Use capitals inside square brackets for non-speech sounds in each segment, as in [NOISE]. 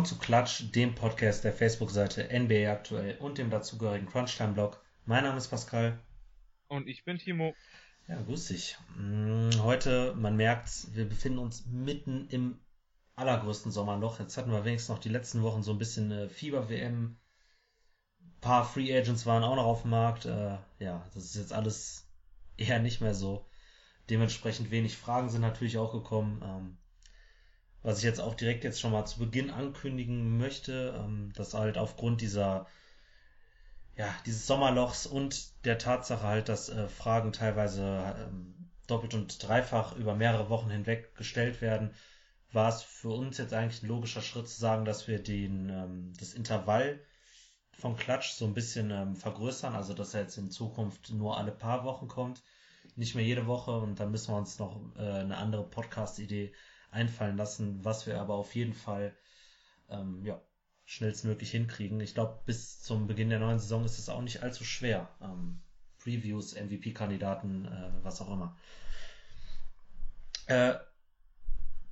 Willkommen zu Klatsch, dem Podcast der Facebook-Seite NBA aktuell und dem dazugehörigen Crunchtime-Blog. Mein Name ist Pascal. Und ich bin Timo. Ja, grüß dich. Mm, heute, man merkt, wir befinden uns mitten im allergrößten Sommerloch. Jetzt hatten wir wenigstens noch die letzten Wochen so ein bisschen äh, Fieber-WM. Ein paar Free Agents waren auch noch auf dem Markt. Äh, ja, das ist jetzt alles eher nicht mehr so. Dementsprechend wenig Fragen sind natürlich auch gekommen. Was ich jetzt auch direkt jetzt schon mal zu Beginn ankündigen möchte, ähm, dass halt aufgrund dieser ja, dieses Sommerlochs und der Tatsache halt, dass äh, Fragen teilweise ähm, doppelt und dreifach über mehrere Wochen hinweg gestellt werden, war es für uns jetzt eigentlich ein logischer Schritt zu sagen, dass wir den, ähm, das Intervall von Klatsch so ein bisschen ähm, vergrößern, also dass er jetzt in Zukunft nur alle paar Wochen kommt, nicht mehr jede Woche und dann müssen wir uns noch äh, eine andere Podcast-Idee einfallen lassen, was wir aber auf jeden Fall ähm, ja, schnellstmöglich hinkriegen. Ich glaube, bis zum Beginn der neuen Saison ist es auch nicht allzu schwer. Ähm, Previews, MVP-Kandidaten, äh, was auch immer. Äh,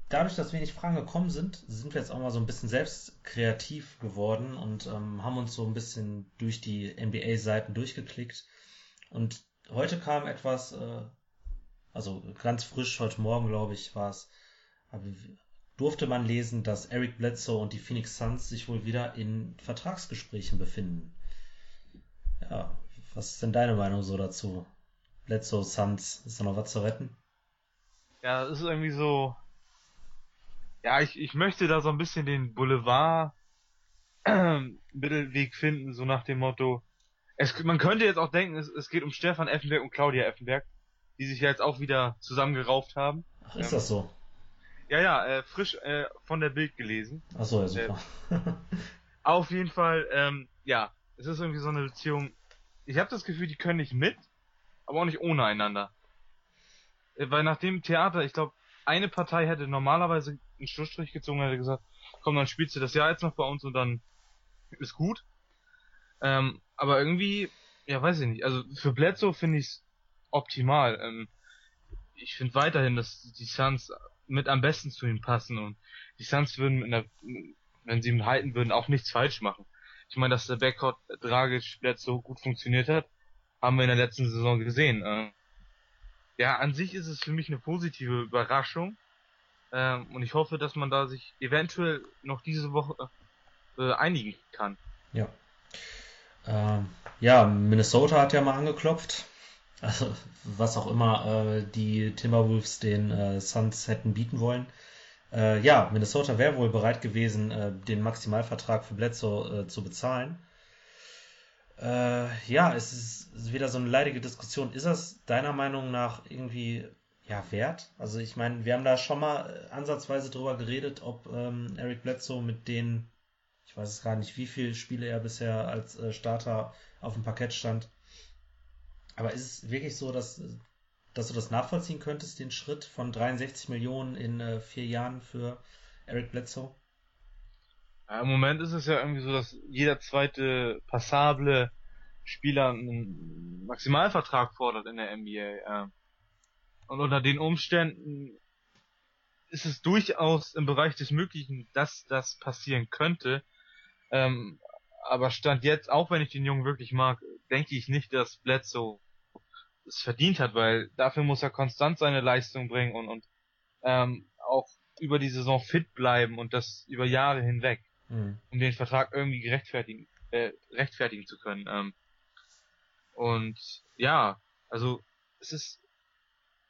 dadurch, dass wenig Fragen gekommen sind, sind wir jetzt auch mal so ein bisschen selbst kreativ geworden und ähm, haben uns so ein bisschen durch die NBA-Seiten durchgeklickt. Und heute kam etwas, äh, also ganz frisch, heute Morgen, glaube ich, war es, durfte man lesen, dass Eric Bledsoe und die Phoenix Suns sich wohl wieder in Vertragsgesprächen befinden. Ja, was ist denn deine Meinung so dazu? Bledsoe, Suns, ist da noch was zu retten? Ja, es ist irgendwie so. Ja, ich, ich möchte da so ein bisschen den Boulevard Mittelweg finden, so nach dem Motto. Es, man könnte jetzt auch denken, es, es geht um Stefan Effenberg und Claudia Effenberg, die sich ja jetzt auch wieder zusammengerauft haben. Ach, ist ähm, das so? Ja, ja, äh, frisch äh, von der Bild gelesen. Ach so, ja, super. Äh, [LAUGHS] auf jeden Fall, ähm, ja, es ist irgendwie so eine Beziehung. Ich habe das Gefühl, die können nicht mit, aber auch nicht ohne einander. Äh, weil nach dem Theater, ich glaube, eine Partei hätte normalerweise einen Schlussstrich gezogen, hätte gesagt, komm, dann spielst du das Jahr jetzt noch bei uns und dann ist gut. Ähm, aber irgendwie, ja, weiß ich nicht. Also für Bledsoe finde ich es optimal. Ähm, ich finde weiterhin, dass die Suns mit am besten zu ihm passen und die Suns würden, einer, wenn sie ihn halten würden, auch nichts falsch machen. Ich meine, dass der Backcourt Dragic jetzt so gut funktioniert hat, haben wir in der letzten Saison gesehen. Äh, ja, an sich ist es für mich eine positive Überraschung ähm, und ich hoffe, dass man da sich eventuell noch diese Woche äh, einigen kann. Ja. Ähm, ja, Minnesota hat ja mal angeklopft also was auch immer äh, die Timberwolves den äh, Suns hätten bieten wollen. Äh, ja, Minnesota wäre wohl bereit gewesen, äh, den Maximalvertrag für Bledsoe äh, zu bezahlen. Äh, ja, es ist wieder so eine leidige Diskussion. Ist das deiner Meinung nach irgendwie ja wert? Also ich meine, wir haben da schon mal ansatzweise drüber geredet, ob ähm, Eric Bledsoe mit den, ich weiß es gar nicht, wie viele Spiele er bisher als Starter auf dem Parkett stand, aber ist es wirklich so, dass, dass du das nachvollziehen könntest, den Schritt von 63 Millionen in äh, vier Jahren für Eric Bledsoe? Ja, Im Moment ist es ja irgendwie so, dass jeder zweite passable Spieler einen Maximalvertrag fordert in der NBA. Und unter den Umständen ist es durchaus im Bereich des Möglichen, dass das passieren könnte. Ähm, aber Stand jetzt, auch wenn ich den Jungen wirklich mag, denke ich nicht, dass Bledsoe es verdient hat, weil dafür muss er konstant seine Leistung bringen und, und ähm, auch über die Saison fit bleiben und das über Jahre hinweg, mhm. um den Vertrag irgendwie gerechtfertigen, äh, rechtfertigen zu können. Ähm, und ja, also es ist,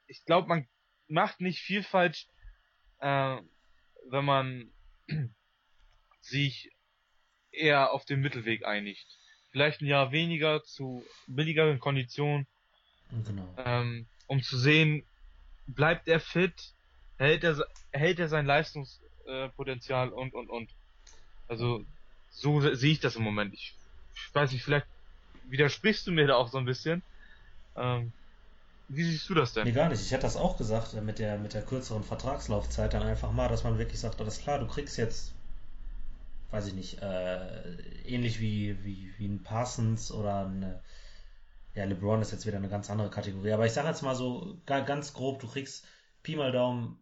ich glaube, man macht nicht viel falsch, äh, wenn man [CLEARS THROAT] sich eher auf den Mittelweg einigt. Vielleicht ein Jahr weniger zu billigeren Konditionen Genau. Ähm, um zu sehen, bleibt er fit, hält er, hält er sein Leistungspotenzial und, und, und. Also, so sehe ich das im Moment. Ich, ich weiß nicht, vielleicht widersprichst du mir da auch so ein bisschen. Ähm, wie siehst du das denn? Nee, gar nicht. Ich hätte das auch gesagt äh, mit der, mit der kürzeren Vertragslaufzeit dann einfach mal, dass man wirklich sagt, alles klar, du kriegst jetzt, weiß ich nicht, äh, ähnlich wie, wie, wie ein Parsons oder eine, ja, LeBron ist jetzt wieder eine ganz andere Kategorie. Aber ich sage jetzt mal so ganz grob, du kriegst Pi mal Daumen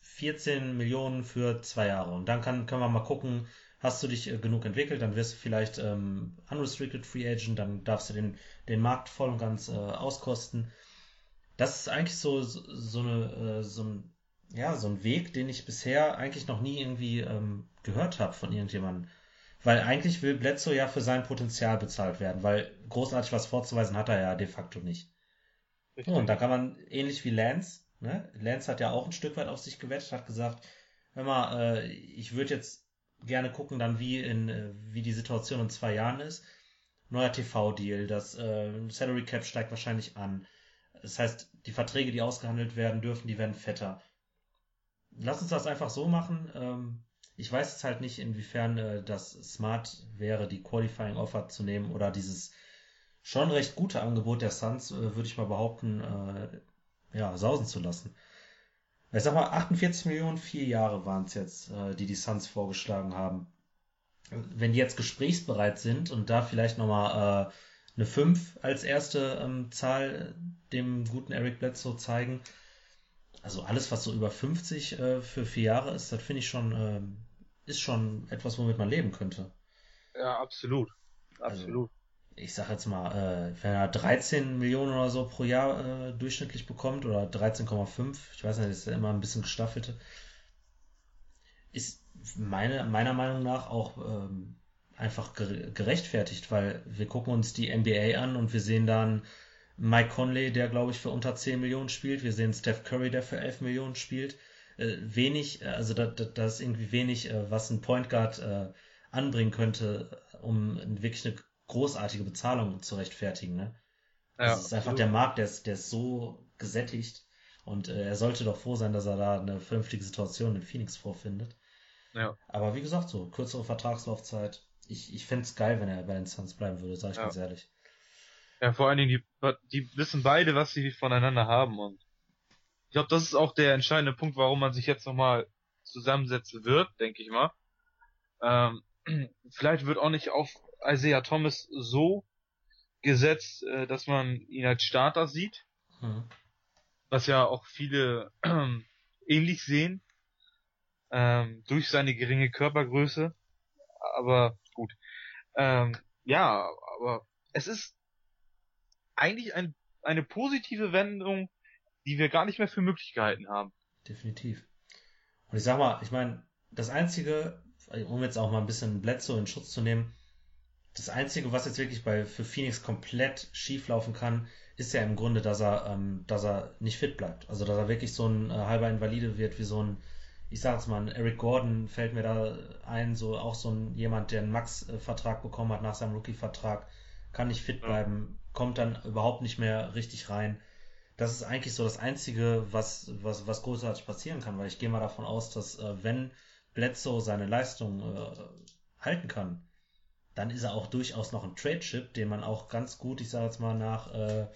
14 Millionen für zwei Jahre. Und dann kann, können wir mal gucken, hast du dich äh, genug entwickelt, dann wirst du vielleicht ähm, Unrestricted Free Agent, dann darfst du den, den Markt voll und ganz äh, auskosten. Das ist eigentlich so, so, eine, äh, so ein, ja, so ein Weg, den ich bisher eigentlich noch nie irgendwie ähm, gehört habe von irgendjemandem. Weil eigentlich will Bledsoe ja für sein Potenzial bezahlt werden, weil großartig was vorzuweisen hat er ja de facto nicht. Ja, und da kann man, ähnlich wie Lance, ne? Lance hat ja auch ein Stück weit auf sich gewettet, hat gesagt, hör mal, äh, ich würde jetzt gerne gucken dann, wie in, äh, wie die Situation in zwei Jahren ist. Neuer TV-Deal, das äh, Salary Cap steigt wahrscheinlich an. Das heißt, die Verträge, die ausgehandelt werden dürfen, die werden fetter. Lass uns das einfach so machen. Ähm, ich weiß jetzt halt nicht, inwiefern äh, das smart wäre, die Qualifying Offer zu nehmen oder dieses schon recht gute Angebot der Suns, äh, würde ich mal behaupten, äh, ja, sausen zu lassen. Ich sag mal, 48 Millionen, vier Jahre waren es jetzt, äh, die die Suns vorgeschlagen haben. Wenn die jetzt gesprächsbereit sind und da vielleicht nochmal äh, eine 5 als erste ähm, Zahl dem guten Eric Bledsoe zeigen, also alles, was so über 50 äh, für vier Jahre ist, das finde ich schon, äh, ist schon etwas, womit man leben könnte. Ja, absolut. Also, absolut. Also, ich sag jetzt mal, äh, wenn er 13 Millionen oder so pro Jahr äh, durchschnittlich bekommt oder 13,5, ich weiß nicht, das ist ja immer ein bisschen gestaffelte, ist meine, meiner Meinung nach auch ähm, einfach gerechtfertigt, weil wir gucken uns die NBA an und wir sehen dann Mike Conley, der glaube ich für unter 10 Millionen spielt. Wir sehen Steph Curry, der für 11 Millionen spielt. Äh, wenig, äh, also da, da, da ist irgendwie wenig, äh, was ein Point Guard anbringen könnte, um wirklich eine großartige Bezahlung zu rechtfertigen. Ne? Ja, das ist einfach der Markt, der ist, der ist so gesättigt und äh, er sollte doch froh sein, dass er da eine vernünftige Situation in Phoenix vorfindet. Ja. Aber wie gesagt, so kürzere Vertragslaufzeit. Ich, ich fände es geil, wenn er bei den Suns bleiben würde, sage ich ja. ganz ehrlich. Ja, vor allen Dingen, die, die wissen beide, was sie voneinander haben und ich glaube, das ist auch der entscheidende Punkt, warum man sich jetzt nochmal zusammensetzen wird, denke ich mal. Ähm, [CLEARS THROAT] vielleicht wird auch nicht auf Isaiah Thomas so gesetzt, äh, dass man ihn als Starter sieht. Mhm. Was ja auch viele äh, [CLEARS THROAT] ähnlich sehen. Ähm, durch seine geringe Körpergröße. Aber gut. Ähm, ja, aber es ist eigentlich ein, eine positive Wendung, die wir gar nicht mehr für möglich gehalten haben. Definitiv. Und ich sag mal, ich meine, das Einzige, um jetzt auch mal ein bisschen Bledsoe in Schutz zu nehmen, das Einzige, was jetzt wirklich bei für Phoenix komplett schief laufen kann, ist ja im Grunde, dass er, ähm, dass er nicht fit bleibt. Also dass er wirklich so ein äh, halber Invalide wird, wie so ein, ich sag jetzt mal, ein Eric Gordon fällt mir da ein, so auch so ein jemand, der einen Max-Vertrag bekommen hat nach seinem Rookie-Vertrag, kann nicht fit bleiben, kommt dann überhaupt nicht mehr richtig rein. Das ist eigentlich so das Einzige, was, was, was großartig passieren kann, weil ich gehe mal davon aus, dass äh, wenn Bledsoe seine Leistung äh, halten kann, dann ist er auch durchaus noch ein Trade-Chip, den man auch ganz gut, ich sage jetzt mal, nach äh,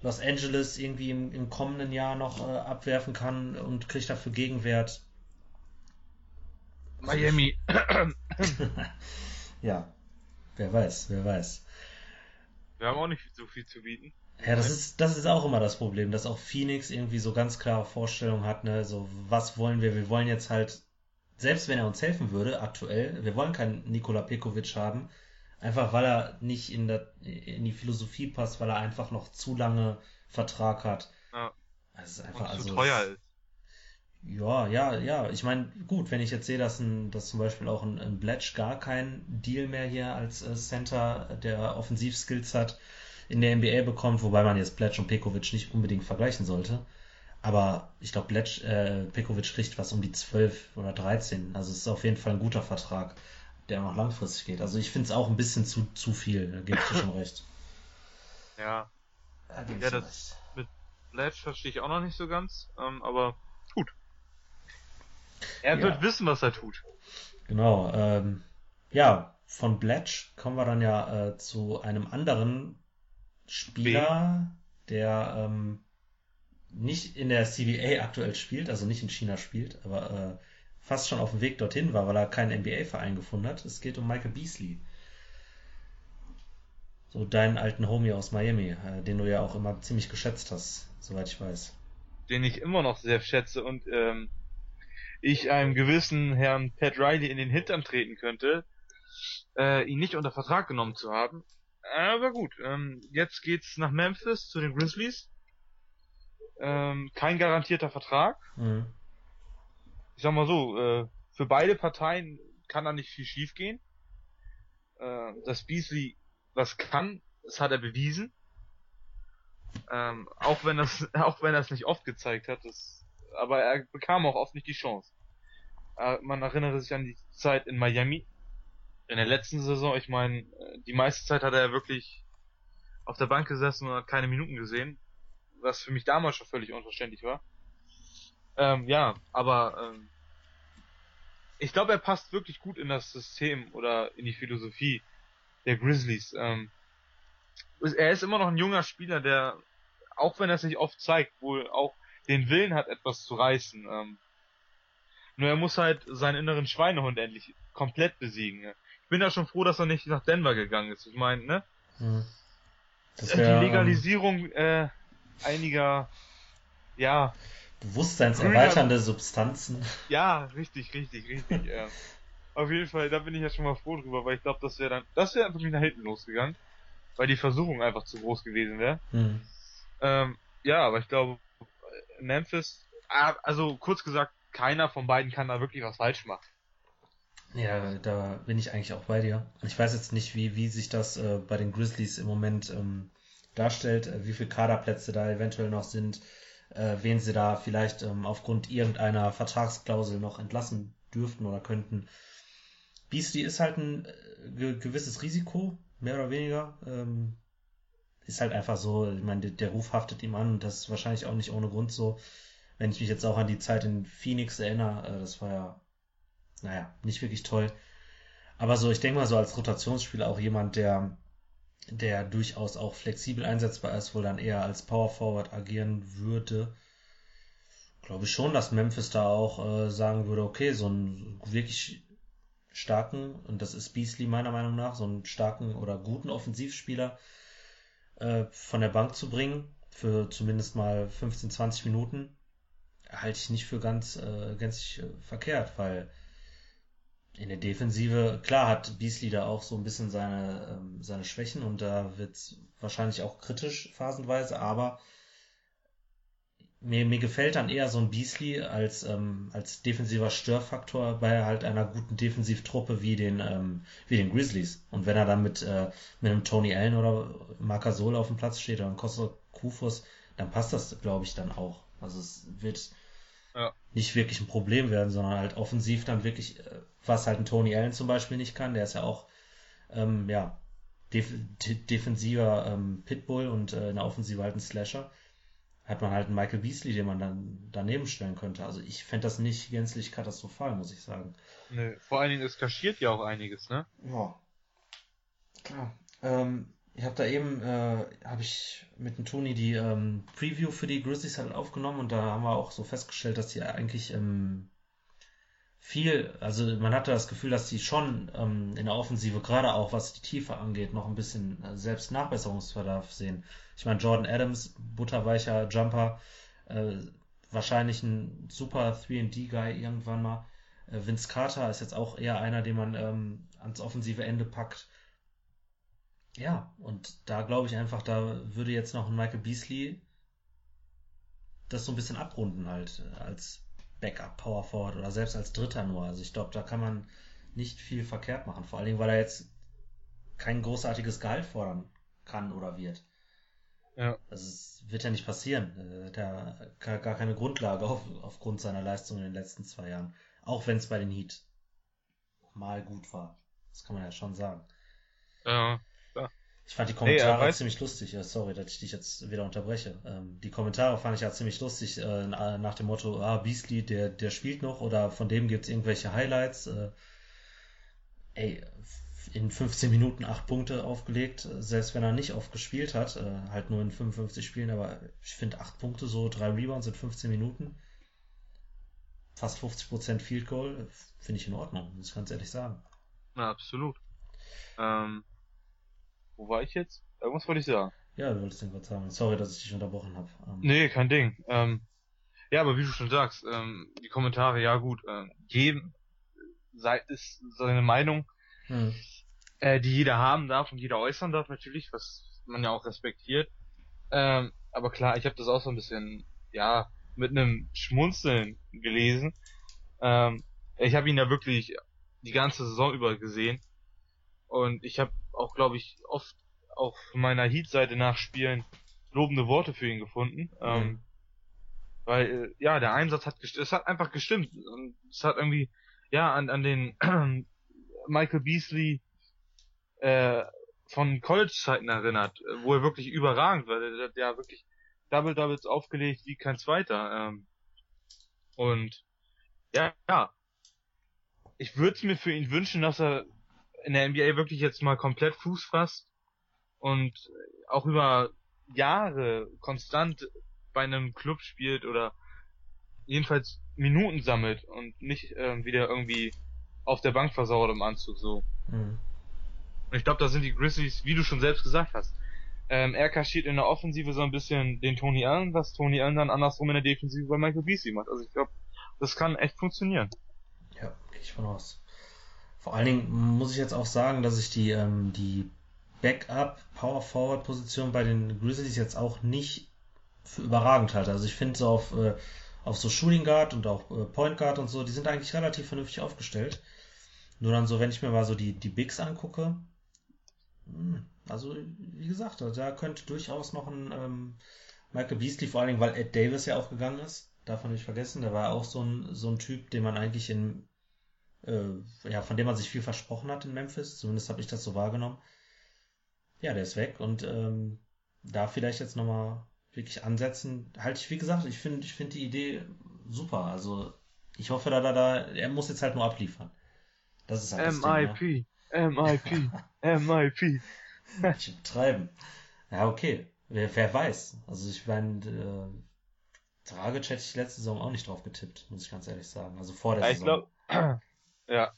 Los Angeles irgendwie im, im kommenden Jahr noch äh, abwerfen kann und kriegt dafür Gegenwert. Miami. [LAUGHS] ja, wer weiß, wer weiß. Wir haben auch nicht so viel zu bieten. Ja, das ist, das ist auch immer das Problem, dass auch Phoenix irgendwie so ganz klare Vorstellungen hat, ne, so was wollen wir? Wir wollen jetzt halt, selbst wenn er uns helfen würde, aktuell, wir wollen keinen Nikola Pekovic haben, einfach weil er nicht in, der, in die Philosophie passt, weil er einfach noch zu lange Vertrag hat. Ja. Das ist einfach, Und zu also, teuer ist. Ja, ja, ja. Ich meine, gut, wenn ich jetzt sehe, dass, ein, dass zum Beispiel auch ein, ein Bletch gar keinen Deal mehr hier als äh, Center, der Offensivskills hat, in der NBA bekommt, wobei man jetzt Bletch und Pekovic nicht unbedingt vergleichen sollte. Aber ich glaube, Bletch, äh, Pekovic kriegt was um die 12 oder 13. Also es ist auf jeden Fall ein guter Vertrag, der noch langfristig geht. Also ich finde es auch ein bisschen zu, zu viel, da gebe ich dir schon recht. [LAUGHS] Ja. Da ja, das recht. mit Bletch verstehe ich auch noch nicht so ganz, ähm, aber gut. Er ja. wird wissen, was er tut. Genau. Ähm, ja, von Bletch kommen wir dann ja äh, zu einem anderen Spieler, der ähm, nicht in der CBA aktuell spielt, also nicht in China spielt, aber äh, fast schon auf dem Weg dorthin war, weil er keinen NBA-Verein gefunden hat. Es geht um Michael Beasley. So deinen alten Homie aus Miami, äh, den du ja auch immer ziemlich geschätzt hast, soweit ich weiß. Den ich immer noch sehr schätze und ähm, ich einem gewissen Herrn Pat Riley in den Hintern treten könnte, äh, ihn nicht unter Vertrag genommen zu haben. Aber gut, ähm, jetzt geht's nach Memphis zu den Grizzlies. Ähm, kein garantierter Vertrag. Mhm. Ich sag mal so, äh, für beide Parteien kann da nicht viel schiefgehen. Äh, dass Beasley was kann, das hat er bewiesen. Ähm, auch wenn das, [LAUGHS] auch wenn er es nicht oft gezeigt hat, das, aber er bekam auch oft nicht die Chance. Äh, man erinnere sich an die Zeit in Miami. In der letzten Saison, ich meine, äh, die meiste Zeit hat er wirklich auf der Bank gesessen und hat keine Minuten gesehen, was für mich damals schon völlig unverständlich war. Ähm, ja, aber ähm, ich glaube, er passt wirklich gut in das System oder in die Philosophie der Grizzlies. Ähm, er ist immer noch ein junger Spieler, der, auch wenn er es nicht oft zeigt, wohl auch den Willen hat, etwas zu reißen. Ähm, nur er muss halt seinen inneren Schweinehund endlich komplett besiegen. Ich bin ja schon froh, dass er nicht nach Denver gegangen ist. Ich meine, ne? Hm. Wär, die Legalisierung äh, einiger, ja. Bewusstseinserweiternde Substanzen. Ja, richtig, richtig, richtig. ja. [LAUGHS] Auf jeden Fall, da bin ich ja schon mal froh drüber, weil ich glaube, das wäre dann, das wäre wirklich nach hinten losgegangen, weil die Versuchung einfach zu groß gewesen wäre. Hm. Ähm, ja, aber ich glaube, Memphis, ah, also kurz gesagt, keiner von beiden kann da wirklich was falsch machen. Ja, da bin ich eigentlich auch bei dir. Ich weiß jetzt nicht, wie, wie sich das äh, bei den Grizzlies im Moment ähm, darstellt, äh, wie viele Kaderplätze da eventuell noch sind, äh, wen sie da vielleicht ähm, aufgrund irgendeiner Vertragsklausel noch entlassen dürften oder könnten. Beastie ist halt ein äh, gewisses Risiko, mehr oder weniger. Ähm, ist halt einfach so, ich meine, der, der Ruf haftet ihm an und das ist wahrscheinlich auch nicht ohne Grund so. Wenn ich mich jetzt auch an die Zeit in Phoenix erinnere, äh, das war ja, naja, nicht wirklich toll. Aber so, ich denke mal so als Rotationsspieler auch jemand, der, der durchaus auch flexibel einsetzbar ist, wohl dann eher als Power Forward agieren würde. Glaube ich schon, dass Memphis da auch äh, sagen würde, okay, so einen wirklich starken, und das ist Beasley meiner Meinung nach, so einen starken oder guten Offensivspieler äh, von der Bank zu bringen, für zumindest mal 15, 20 Minuten, halte ich nicht für ganz äh, gänzlich äh, verkehrt, weil in der Defensive, klar hat Beasley da auch so ein bisschen seine, ähm, seine Schwächen und da wird wahrscheinlich auch kritisch phasenweise, aber mir, mir gefällt dann eher so ein Beasley als, ähm, als defensiver Störfaktor bei halt einer guten Defensivtruppe wie den, ähm, wie den Grizzlies. Und wenn er dann mit, äh, mit einem Tony Allen oder Marcasol auf dem Platz steht oder einem Costa Kufus, dann passt das, glaube ich, dann auch. Also es wird ja. nicht wirklich ein Problem werden, sondern halt offensiv dann wirklich, äh, was halt ein Tony Allen zum Beispiel nicht kann, der ist ja auch, ähm, ja, def defensiver ähm, Pitbull und äh, in der Offensive halt ein Slasher hat man halt einen Michael Beasley, den man dann daneben stellen könnte. Also ich fände das nicht gänzlich katastrophal, muss ich sagen. Nee, vor allen Dingen, es kaschiert ja auch einiges, ne? Ja. Klar. Ähm, ich habe da eben, äh, habe ich mit dem Toni die ähm, Preview für die Grizzlies halt aufgenommen und da haben wir auch so festgestellt, dass die eigentlich ähm, viel, also man hatte das Gefühl, dass die schon ähm, in der Offensive, gerade auch was die Tiefe angeht, noch ein bisschen äh, selbst Nachbesserungsverdarf sehen. Ich meine, Jordan Adams, butterweicher Jumper, äh, wahrscheinlich ein super 3D-Guy irgendwann mal. Äh, Vince Carter ist jetzt auch eher einer, den man ähm, ans offensive Ende packt. Ja, und da glaube ich einfach, da würde jetzt noch ein Michael Beasley das so ein bisschen abrunden halt äh, als Backup Power Forward oder selbst als Dritter nur. Also ich glaube, da kann man nicht viel verkehrt machen. Vor allen Dingen, weil er jetzt kein großartiges Gehalt fordern kann oder wird. Ja. Also es wird ja nicht passieren. Er hat ja gar keine Grundlage auf, aufgrund seiner Leistung in den letzten zwei Jahren. Auch wenn es bei den Heat mal gut war. Das kann man ja schon sagen. Ja. Ich fand die Kommentare hey, ziemlich lustig. Sorry, dass ich dich jetzt wieder unterbreche. Ähm, die Kommentare fand ich ja ziemlich lustig äh, nach dem Motto, ah, Beasley, der, der spielt noch oder von dem gibt's irgendwelche Highlights. Äh, ey, in 15 Minuten 8 Punkte aufgelegt, selbst wenn er nicht oft gespielt hat, äh, halt nur in 55 Spielen, aber ich finde 8 Punkte so, 3 Rebounds in 15 Minuten, fast 50% Field Goal, finde ich in Ordnung, muss ich ganz ehrlich sagen. Na, absolut. Ähm, wo war ich jetzt? Irgendwas wollte ich sagen. Ja, du wolltest irgendwas sagen. Sorry, dass ich dich unterbrochen habe. Ähm, nee, kein Ding. Ähm, Ja, aber wie du schon sagst, ähm, die Kommentare, ja gut, äh, jedem sei, ist seine Meinung, hm. äh, die jeder haben darf und jeder äußern darf natürlich, was man ja auch respektiert. Ähm, aber klar, ich habe das auch so ein bisschen, ja, mit einem Schmunzeln gelesen. Ähm, ich habe ihn ja wirklich die ganze Saison über gesehen und ich habe auch, glaube ich, oft von meiner Heat-Seite nach Spielen lobende Worte für ihn gefunden. Ähm, mhm. Weil, äh, ja, der Einsatz hat gestimmt, es hat einfach gestimmt. Und es hat irgendwie, ja, an, an den [CLEARS THROAT] Michael Beasley äh, von College-Zeiten erinnert, wo er wirklich überragend war. Der hat ja wirklich Double-Doubles aufgelegt wie kein zweiter. Ähm, und ja, ja. Ich würde es mir für ihn wünschen, dass er in der NBA wirklich jetzt mal komplett Fuß fasst und auch über Jahre konstant bei einem Club spielt oder jedenfalls Minuten sammelt und nicht äh, wieder irgendwie auf der Bank versauert im Anzug so. Mhm. Und ich glaube, da sind die Grizzlies, wie du schon selbst gesagt hast. Ähm, er kaschiert in der Offensive so ein bisschen den Tony Allen, was Tony Allen dann andersrum in der Defensive bei Michael Beasley macht. Also ich glaube, das kann echt funktionieren. Ja, gehe ich von aus. Vor allen Dingen muss ich jetzt auch sagen, dass ich die, ähm, die Backup Power Forward Position bei den Grizzlies jetzt auch nicht für überragend halte. Also ich finde so auf, äh, auf so Shooting Guard und auch äh, Point Guard und so, die sind eigentlich relativ vernünftig aufgestellt. Nur dann so, wenn ich mir mal so die, die Bigs angucke, hm, also wie gesagt, also da könnte durchaus noch ein ähm, Michael Beasley, vor allen Dingen, weil Ed Davis ja aufgegangen ist, darf man nicht vergessen, der war auch so ein, so ein Typ, den man eigentlich in, äh, ja, von dem man sich viel versprochen hat in Memphis, zumindest habe ich das so wahrgenommen. Ja, der ist weg und ähm, da vielleicht jetzt nochmal wirklich ansetzen, halte ich, wie gesagt, ich finde ich finde die Idee super. Also ich hoffe, da, da, da, er muss jetzt halt nur abliefern. Das ist halt MIP, MIP, MIP. ich treiben. Ja, okay. Wer, wer weiß. Also ich meine, äh, Dragic hätte ich letzte Saison auch nicht drauf getippt, muss ich ganz ehrlich sagen. Also vor der ja, Saison. Ich glaube, ja.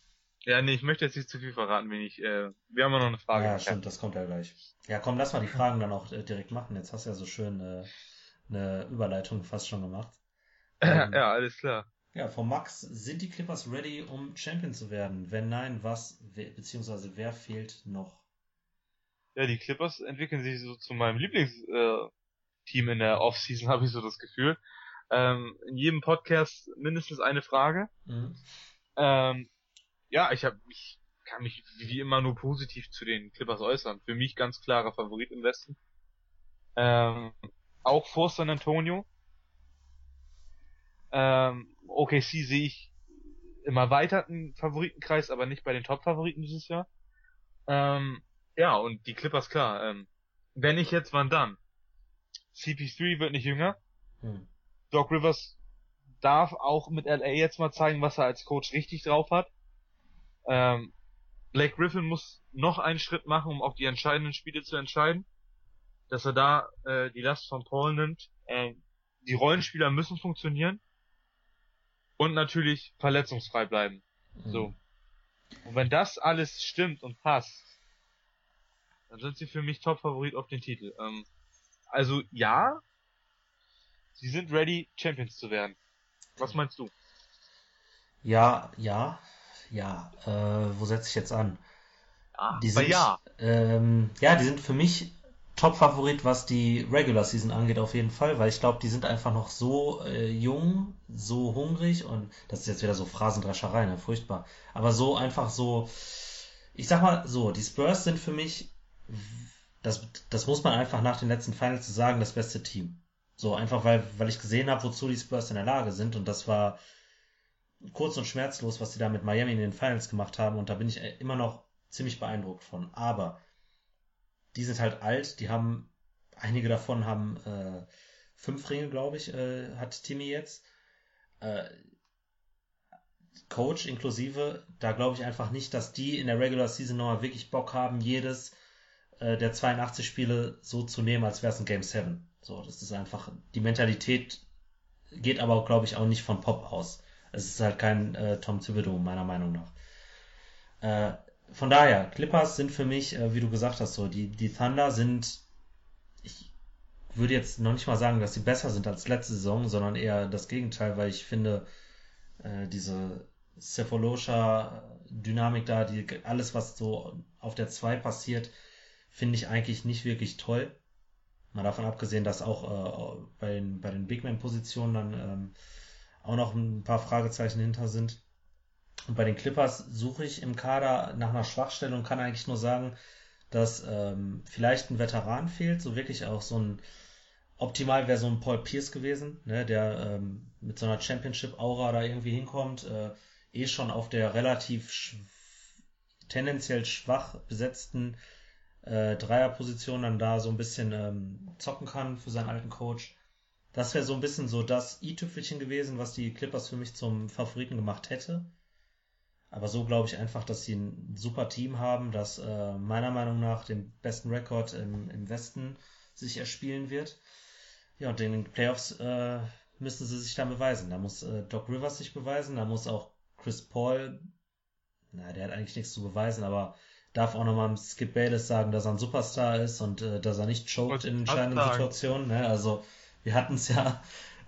Ja, nee, ich möchte jetzt nicht zu viel verraten, wenn ich, äh, wir haben ja noch eine Frage. Ja, stimmt, das kommt ja gleich. Ja, komm, lass mal die Fragen dann auch äh, direkt machen. Jetzt hast du ja so schön äh, eine Überleitung fast schon gemacht. [LAUGHS] Ähm, ja, alles klar. Ja, von Max, sind die Clippers ready, um Champion zu werden? Wenn nein, was, wer, beziehungsweise wer fehlt noch? Ja, die Clippers entwickeln sich so zu meinem Lieblingsteam äh, in der Offseason, [LAUGHS] habe ich so das Gefühl. Ähm, in jedem Podcast mindestens eine Frage. Mhm. Ähm, ja, ich habe ich kann mich wie immer nur positiv zu den Clippers äußern. Für mich ganz klarer Favorit im Westen. Ähm, auch vor San Antonio. Ähm, OKC sehe ich im erweiterten Favoritenkreis, aber nicht bei den Top-Favoriten dieses Jahr. Ähm, ja, und die Clippers, klar. Ähm, wenn nicht jetzt, wann dann? CP3 wird nicht jünger. Hm. Doc Rivers darf auch mit LA jetzt mal zeigen, was er als Coach richtig drauf hat. Ähm, Blake Griffin muss noch einen Schritt machen, um auch die entscheidenden Spiele zu entscheiden. Dass er da äh, die Last von Paul nimmt. Ähm, die Rollenspieler müssen funktionieren. Und natürlich verletzungsfrei bleiben. Mhm. So. Und wenn das alles stimmt und passt, dann sind sie für mich Top-Favorit auf den Titel. Ähm, also ja, sie sind ready, Champions zu werden. Was meinst du? Ja, ja, ja, äh, wo setze ich jetzt an? Ja, die sind, ja. Ähm, ja, die sind für mich Top-Favorit, was die Regular Season angeht, auf jeden Fall, weil ich glaube, die sind einfach noch so äh, jung, so hungrig und das ist jetzt wieder so Phrasendrescherei, ne, furchtbar. Aber so einfach so, ich sag mal so, die Spurs sind für mich, das, das muss man einfach nach den letzten Finals zu sagen, das beste Team. So einfach, weil, weil ich gesehen habe, wozu die Spurs in der Lage sind und das war kurz und schmerzlos, was sie da mit Miami in den Finals gemacht haben und da bin ich äh, immer noch ziemlich beeindruckt von. Aber die sind halt alt, die haben, einige davon haben äh, fünf Ringe, glaube ich, äh, hat Timmy jetzt. Äh, Coach inklusive, da glaube ich einfach nicht, dass die in der Regular Season nochmal wirklich Bock haben, jedes äh, der 82 Spiele so zu nehmen, als wäre es ein Game 7. So, das ist einfach, die Mentalität geht aber, glaube ich, auch nicht von Pop aus. Es ist halt kein äh, Tom Thibodeau, meiner Meinung nach. Äh, von daher, Clippers sind für mich, äh, wie du gesagt hast, so, die, die Thunder sind, ich würde jetzt noch nicht mal sagen, dass sie besser sind als letzte Saison, sondern eher das Gegenteil, weil ich finde, äh, diese Cephalosha-Dynamik da, die, alles, was so auf der 2 passiert, finde ich eigentlich nicht wirklich toll. Mal davon abgesehen, dass auch äh, bei den, bei den Big Man-Positionen dann ähm, auch noch ein paar Fragezeichen hinter sind. Und bei den Clippers suche ich im Kader nach einer Schwachstelle und kann eigentlich nur sagen, dass ähm, vielleicht ein Veteran fehlt, so wirklich auch so ein optimal wäre so ein Paul Pierce gewesen, ne, der ähm, mit so einer Championship-Aura da irgendwie hinkommt, äh, eh schon auf der relativ sch tendenziell schwach besetzten äh, Dreierposition dann da so ein bisschen ähm, zocken kann für seinen alten Coach. Das wäre so ein bisschen so das i-Tüpfelchen gewesen, was die Clippers für mich zum Favoriten gemacht hätte. Aber so glaube ich einfach, dass sie ein super Team haben, das äh, meiner Meinung nach den besten Rekord im, im Westen sich erspielen wird. Ja, und in den Playoffs äh, müssen sie sich dann beweisen. Da muss äh, Doc Rivers sich beweisen, da muss auch Chris Paul, na, der hat eigentlich nichts zu beweisen, aber darf auch nochmal Skip Bayless sagen, dass er ein Superstar ist und äh, dass er nicht choked in entscheidenden Situationen. Ne? Also wir hatten es ja,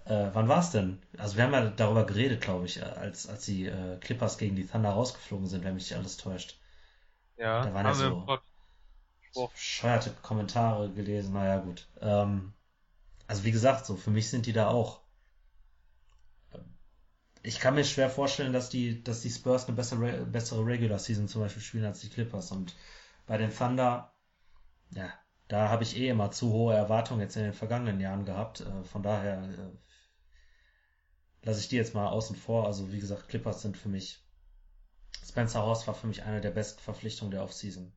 äh, wann war es denn? Also wir haben ja darüber geredet, glaube ich, als, als die äh, Clippers gegen die Thunder rausgeflogen sind, wenn mich alles täuscht. Ja, da waren ja so bescheuerte Kommentare gelesen, naja gut. Ähm, also wie gesagt, so für mich sind die da auch. Ich kann mir schwer vorstellen, dass die, dass die Spurs eine bessere, bessere Regular Season zum Beispiel spielen als die Clippers. Und bei den Thunder, ja, da habe ich eh immer zu hohe Erwartungen jetzt in den vergangenen Jahren gehabt. Äh, von daher äh, lasse ich die jetzt mal außen vor. Also wie gesagt, Clippers sind für mich. Spencer Horst war für mich eine der besten Verpflichtungen der Offseason.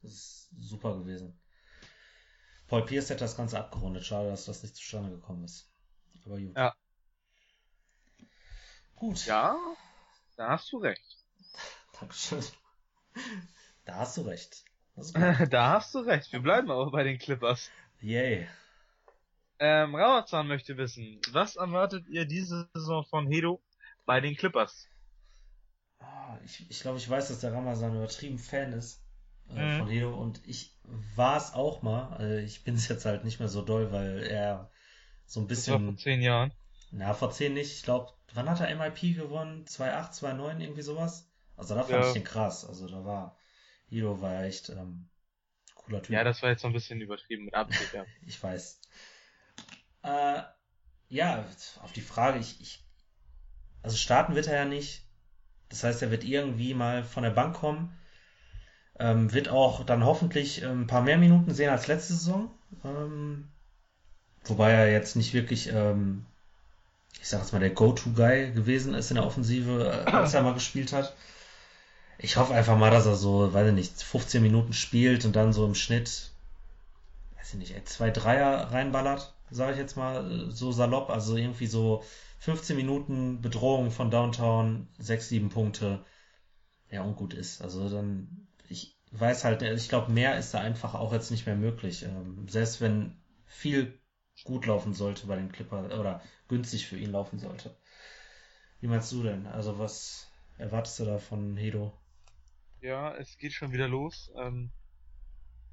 Das ist super gewesen. Paul Pierce hätte das Ganze abgerundet. Schade, dass das nicht zustande gekommen ist. Aber gut. Ja. Gut. Ja, da hast du recht. [LAUGHS] Dankeschön. Da hast du recht. [LAUGHS] da hast du recht. Wir bleiben aber bei den Clippers. Yay. Ähm, Ramazan möchte wissen, was erwartet ihr diese Saison von Hedo bei den Clippers? Ah, ich, ich glaube, ich weiß, dass der Ramazan übertrieben Fan ist äh, mhm. von Hedo und ich war es auch mal. Also ich bin es jetzt halt nicht mehr so doll, weil er so ein bisschen. Das war vor zehn Jahren. Na, vor zehn nicht. Ich glaube, wann hat er MIP gewonnen? 2,8, 2,9, irgendwie sowas? Also da fand ja. ich den krass. Also da war, Hiro war echt ähm, cooler Typ. Ja, das war jetzt so ein bisschen übertrieben mit Absicht, ja. [LAUGHS] ich weiß. Äh, ja, auf die Frage, ich, ich, also starten wird er ja nicht. Das heißt, er wird irgendwie mal von der Bank kommen. Ähm, wird auch dann hoffentlich ähm, ein paar mehr Minuten sehen als letzte Saison. Ähm, wobei er jetzt nicht wirklich, ähm, ich sag jetzt mal, der Go-To-Guy gewesen ist in der Offensive, äh, als er mal gespielt hat. Ich hoffe einfach mal, dass er so, weiß ich nicht, 15 Minuten spielt und dann so im Schnitt, weiß ich nicht, zwei Dreier reinballert, sage ich jetzt mal so salopp. Also irgendwie so 15 Minuten Bedrohung von Downtown, 6, 7 Punkte. Ja, und gut ist. Also dann ich weiß halt, ich glaube, mehr ist da einfach auch jetzt nicht mehr möglich. Ähm, selbst wenn viel gut laufen sollte bei den Clippers oder günstig für ihn laufen sollte. Wie meinst du denn? Also was erwartest du da von Hedo? Ja, es geht schon wieder los. Ähm,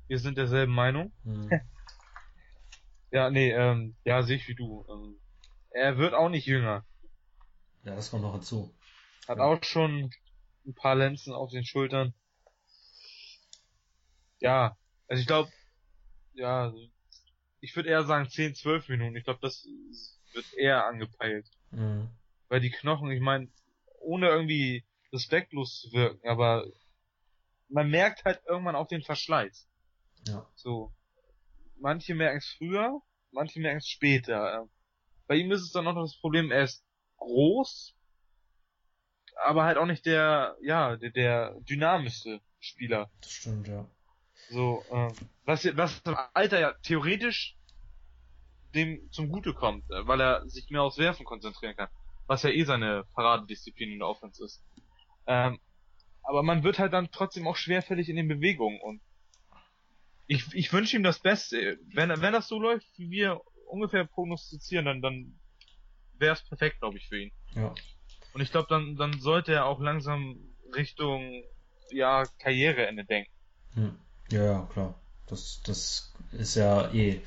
wir sind derselben Meinung. Hm. [LAUGHS] ja, nee, ähm, ja, sehe ich wie du. Ähm, er wird auch nicht jünger. Ja, das kommt noch hinzu. Hat ja. auch schon ein paar Lenzen auf den Schultern ja, also ich glaube, ja, ich würde eher sagen 10, 12 Minuten. Ich glaube, das wird eher angepeilt. Mhm. Weil die Knochen, ich meine, ohne irgendwie respektlos zu wirken, aber man merkt halt irgendwann auch den Verschleiß. Ja. So. Manche merken es früher, manche merken es später. Bei ihm ist es dann auch noch das Problem, er ist groß, aber halt auch nicht der, ja, der, der dynamischste Spieler. Das stimmt, ja. So, äh, was, was im Alter ja theoretisch dem zum Gute kommt, äh, weil er sich mehr aufs Werfen konzentrieren kann. Was ja eh seine Paradedisziplin in der Offense ist. Ähm, aber man wird halt dann trotzdem auch schwerfällig in den Bewegungen und ich, ich wünsche ihm das Beste. Wenn, wenn das so läuft, wie wir ungefähr prognostizieren, dann, dann wäre es perfekt, glaube ich, für ihn. Ja. Und ich glaube, dann, dann sollte er auch langsam Richtung ja, Karriereende denken. Hm. Ja, ja, klar. Das, das ist ja eh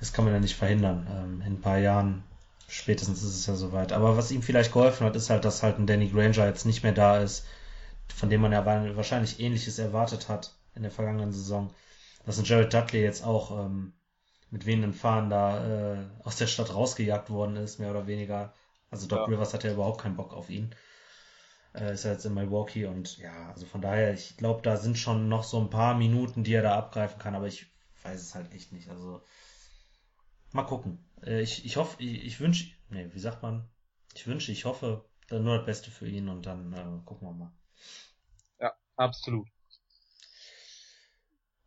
das kann man ja nicht verhindern. Ähm, in ein paar Jahren spätestens ist es ja soweit. Aber was ihm vielleicht geholfen hat, ist halt, dass halt ein Danny Granger jetzt nicht mehr da ist, von dem man ja wahrscheinlich Ähnliches erwartet hat in der vergangenen Saison. Dass ein Jared Dudley jetzt auch ähm, mit wehenden Fahnen da äh, aus der Stadt rausgejagt worden ist, mehr oder weniger. Also Doc ja. Rivers hat ja überhaupt keinen Bock auf ihn. Äh, ist ja jetzt in Milwaukee und ja, also von daher, ich glaube, da sind schon noch so ein paar Minuten, die er da abgreifen kann, aber ich weiß es halt echt nicht. Also mal gucken. Äh, ich, ich hoffe, ich, ich wünsche, nee, wie sagt man? Ich wünsche, ich hoffe, dann nur das Beste für ihn und dann äh, gucken wir mal. Ja, absolut.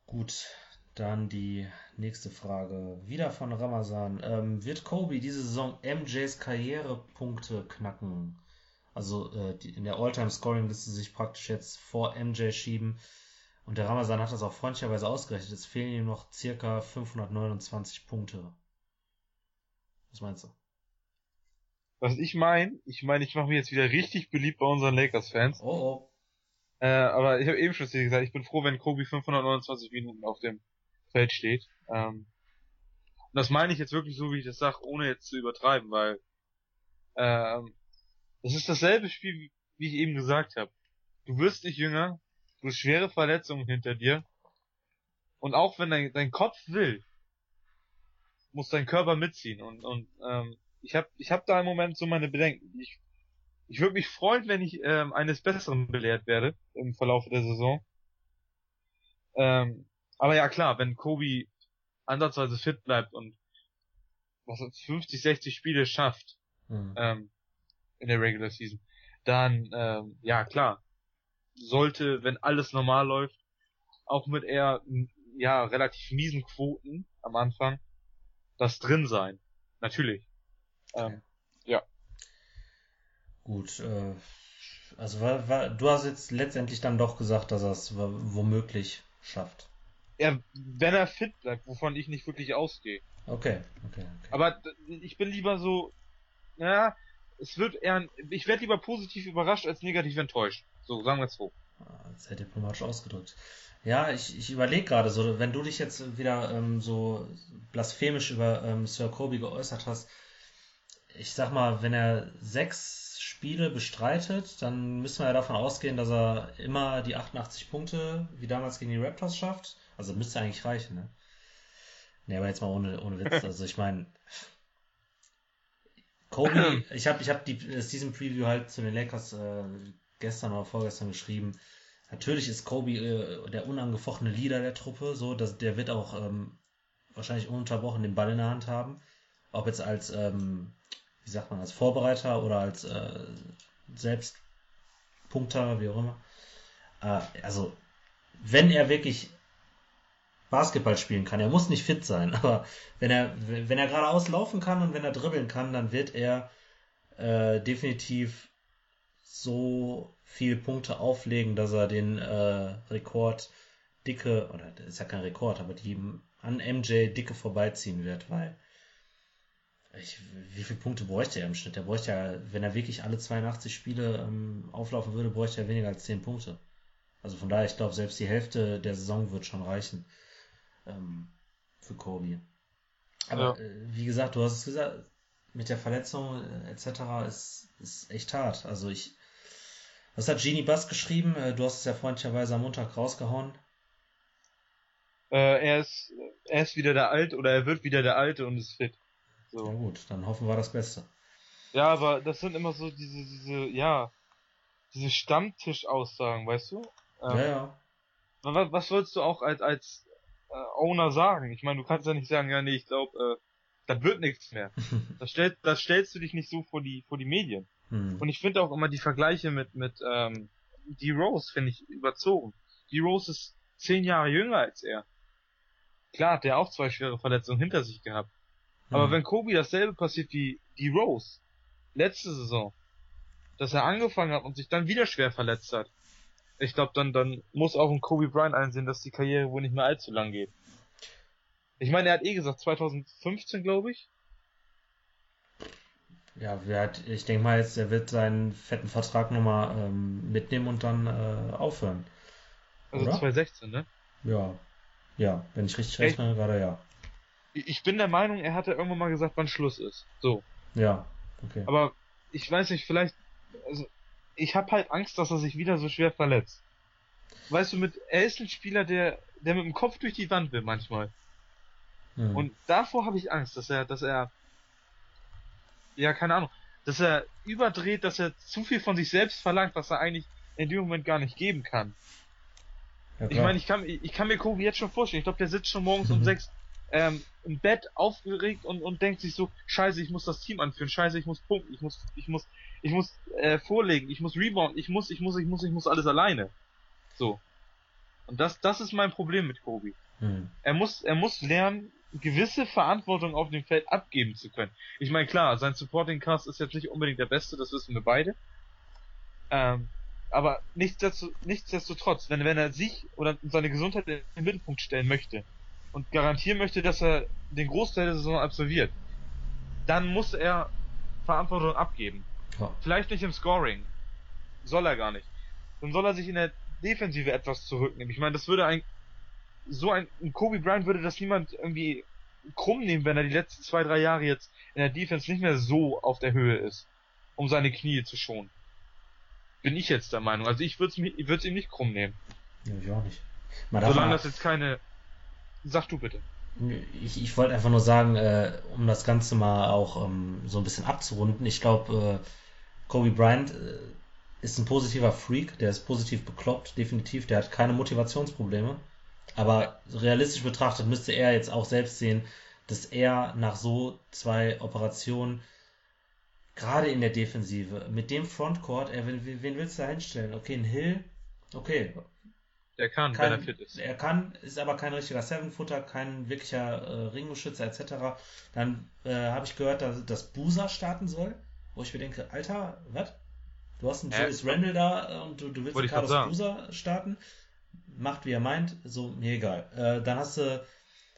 Gut, dann die nächste Frage. Wieder von Ramazan. Ähm, wird Kobe diese Saison MJs Karrierepunkte knacken? Also äh, die, in der All-Time-Scoring-Liste sich praktisch jetzt vor MJ schieben. Und der Ramazan hat das auch freundlicherweise ausgerechnet. Es fehlen ihm noch circa 529 Punkte. Was meinst du? Was ich meine, ich meine, ich mache mich jetzt wieder richtig beliebt bei unseren Lakers-Fans. Oh oh. Äh, aber ich habe eben schon gesagt, ich bin froh, wenn Kobe 529 Minuten auf dem Feld steht. Ähm, und das meine ich jetzt wirklich so, wie ich das sage, ohne jetzt zu übertreiben, weil ähm, das ist dasselbe Spiel, wie, wie ich eben gesagt habe. Du wirst nicht jünger, du hast schwere Verletzungen hinter dir. Und auch wenn dein, dein Kopf will, muss dein Körper mitziehen. Und, und ähm, ich habe ich hab da im Moment so meine Bedenken. Ich, ich würde mich freuen, wenn ich ähm, eines Besseren belehrt werde im Verlauf der Saison. Ähm, aber ja klar, wenn Kobe ansatzweise fit bleibt und was 50, 60 Spiele schafft mhm. ähm, in der Regular Season, dann ähm, ja klar sollte, wenn alles normal läuft, auch mit eher ja relativ miesen Quoten am Anfang das drin sein. Natürlich. Ähm, ja. Gut, äh, also war, war, du hast jetzt letztendlich dann doch gesagt, dass er es womöglich schafft. Ja, wenn er fit bleibt, wovon ich nicht wirklich ausgehe. Okay, okay, okay. Aber ich bin lieber so, ja, es wird eher, ich werde lieber positiv überrascht als negativ enttäuscht. So, sagen wir es so. Ah, sehr diplomatisch ausgedrückt. Ja, ich, ich überlege gerade so, wenn du dich jetzt wieder ähm, so blasphemisch über ähm, Sir Kobe geäußert hast, ich sag mal, wenn er sechs Spiele bestreitet, dann müssen wir ja davon ausgehen, dass er immer die 88 Punkte wie damals gegen die Raptors schafft. Also müsste eigentlich reichen, ne? Ne, aber jetzt mal ohne, ohne Witz. [LAUGHS] Also ich meine, Kobe, [CLEARS THROAT] ich habe ich hab die Season Preview halt zu den Lakers äh, gestern oder vorgestern geschrieben. Natürlich ist Kobe äh, der unangefochtene Leader der Truppe, so, dass der wird auch ähm, wahrscheinlich ununterbrochen den Ball in der Hand haben. Ob jetzt als, ähm, wie sagt man, als Vorbereiter oder als äh, Selbstpunkter, wie auch immer. Äh, also, wenn er wirklich Basketball spielen kann, er muss nicht fit sein, [LAUGHS] aber wenn er, wenn er geradeaus laufen kann und wenn er dribbeln kann, dann wird er äh, definitiv so viele Punkte auflegen, dass er den äh, Rekord dicke, oder ist ja kein Rekord, aber die an MJ dicke vorbeiziehen wird, weil ich, wie viele Punkte bräuchte er im Schnitt? Er bräuchte ja, wenn er wirklich alle 82 Spiele ähm, auflaufen würde, bräuchte er weniger als 10 Punkte. Also von daher, ich glaube, selbst die Hälfte der Saison wird schon reichen ähm, für Kobe. Aber ja. äh, wie gesagt, du hast es gesagt, mit der Verletzung äh, etc. ist, ist echt hart. Also ich, was hat Genie Bass geschrieben? Äh, du hast es ja freundlicherweise am Montag rausgehauen. Äh, er ist, er ist wieder der Alte oder er wird wieder der Alte und ist fit. So. Ja gut, dann hoffen wir das Beste. Ja, aber das sind immer so diese, diese, ja, diese Stammtisch-Aussagen, weißt du? Ähm, ja, ja. Was, was sollst du auch als, als äh, Owner sagen? Ich meine, du kannst ja nicht sagen, ja, nee, ich glaube, äh, da wird nichts mehr. [LAUGHS] das, stellt, das stellst du dich nicht so vor die, vor die Medien. Hm. Und ich finde auch immer die Vergleiche mit, mit ähm, die Rose finde ich überzogen. Die Rose ist zehn Jahre jünger als er. Klar hat der auch zwei schwere Verletzungen hinter sich gehabt. Hm. Aber wenn Kobe dasselbe passiert wie die Rose, letzte Saison, dass er angefangen hat und sich dann wieder schwer verletzt hat, ich glaube, dann, dann muss auch ein Kobe Bryant einsehen, dass die Karriere wohl nicht mehr allzu lang geht. Ich meine, er hat eh gesagt, 2015, glaube ich, ja, hat, ich denke mal jetzt, er wird seinen fetten Vertrag nochmal ähm, mitnehmen und dann äh, aufhören. Also Oder? 2016, ne? Ja. Ja, wenn ich richtig rechne, gerade ja. Ich bin der Meinung, er hatte irgendwann mal gesagt, wann Schluss ist. So. Ja, okay. Aber ich weiß nicht, vielleicht, also ich habe halt Angst, dass er sich wieder so schwer verletzt. Weißt du, mit er ist ein Spieler, der der mit dem Kopf durch die Wand will manchmal. Hm. Und davor habe ich Angst, dass er, dass er, ja, keine Ahnung, dass er überdreht, dass er zu viel von sich selbst verlangt, was er eigentlich in dem Moment gar nicht geben kann. ja, Ich meine, ich kann, ich kann mir Kobe jetzt schon vorstellen. Ich glaube, der sitzt schon morgens um Mhm. sechs ähm, im Bett aufgeregt und, und denkt sich so, scheiße, ich muss das Team anführen, scheiße, ich muss punkten, ich muss, ich muss, ich muss äh, vorlegen, ich muss rebound, ich muss, ich muss, ich muss, ich muss alles alleine. So. Und das, das ist mein Problem mit Kobe. Hm. Er muss, er muss lernen, gewisse Verantwortung auf dem Feld abgeben zu können. Ich meine, klar, sein Supporting Cast ist jetzt nicht unbedingt der beste, das wissen wir beide. Ähm, aber nichtsdestotrotz, nichtsdestotrotz wenn, wenn er sich oder seine Gesundheit in den Mittelpunkt stellen möchte und garantieren möchte, dass er den Großteil der Saison absolviert, dann muss er Verantwortung abgeben. Ja. Vielleicht nicht im Scoring. Soll er gar nicht. Dann soll er sich in der Defensive etwas zurücknehmen. Ich meine, das würde ein, so ein, ein Kobe Bryant würde das niemand irgendwie krumm nehmen, wenn er die letzten zwei, drei Jahre jetzt in der Defense nicht mehr so auf der Höhe ist, um seine Knie zu schonen. Bin ich jetzt der Meinung. Also ich würde es ihm nicht krumm nehmen. Ja, ich auch nicht. Davon Solange das jetzt keine, sag du bitte. Ich, ich wollte einfach nur sagen, äh, um das Ganze mal auch ähm, so ein bisschen abzurunden, ich glaube, äh, Kobe Bryant äh, ist ein positiver Freak, der ist positiv bekloppt, definitiv, der hat keine Motivationsprobleme. Aber realistisch betrachtet müsste er jetzt auch selbst sehen, dass er nach so zwei Operationen, gerade in der Defensive, mit dem Frontcourt, wen, wen willst du da hinstellen? Okay, ein Hill, okay, Der kann, kein, wenn er fit ist. Er kann, ist aber kein richtiger Seven-Footer, kein wirklicher äh, Ringbeschützer etc. Dann äh, habe ich gehört, dass, dass Busa starten soll, wo ich mir denke, Alter, was? Du hast einen Äh, Julius Randle da und du, du willst Carlos Busa starten? Macht wie er meint, so, mir egal. Äh, dann hast du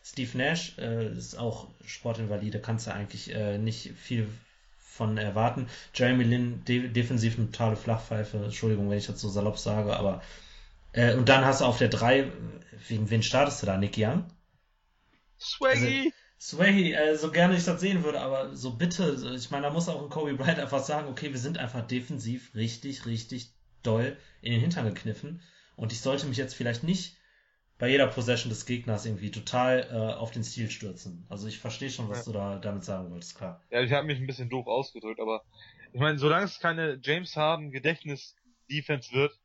Steve Nash, äh, ist auch Sportinvalide, kannst du eigentlich äh, nicht viel von erwarten. Jeremy Lin, de defensiv eine totale Flachpfeife, Entschuldigung, wenn ich das so salopp sage, aber äh, und dann hast du auf der 3, wen, wen startest du da? Nick Young? Swaggy! Sway, äh, so gerne ich das sehen würde, aber so bitte, ich meine, da muss auch ein Kobe Bryant einfach sagen, okay, wir sind einfach defensiv richtig, richtig doll in den Hintern gekniffen und ich sollte mich jetzt vielleicht nicht bei jeder Possession des Gegners irgendwie total äh, auf den Stil stürzen. Also ich verstehe schon, was Ja. du da damit sagen wolltest, klar. Ja, ich habe mich ein bisschen doof ausgedrückt, aber ich meine, solange es keine James Harden Gedächtnis Defense wird,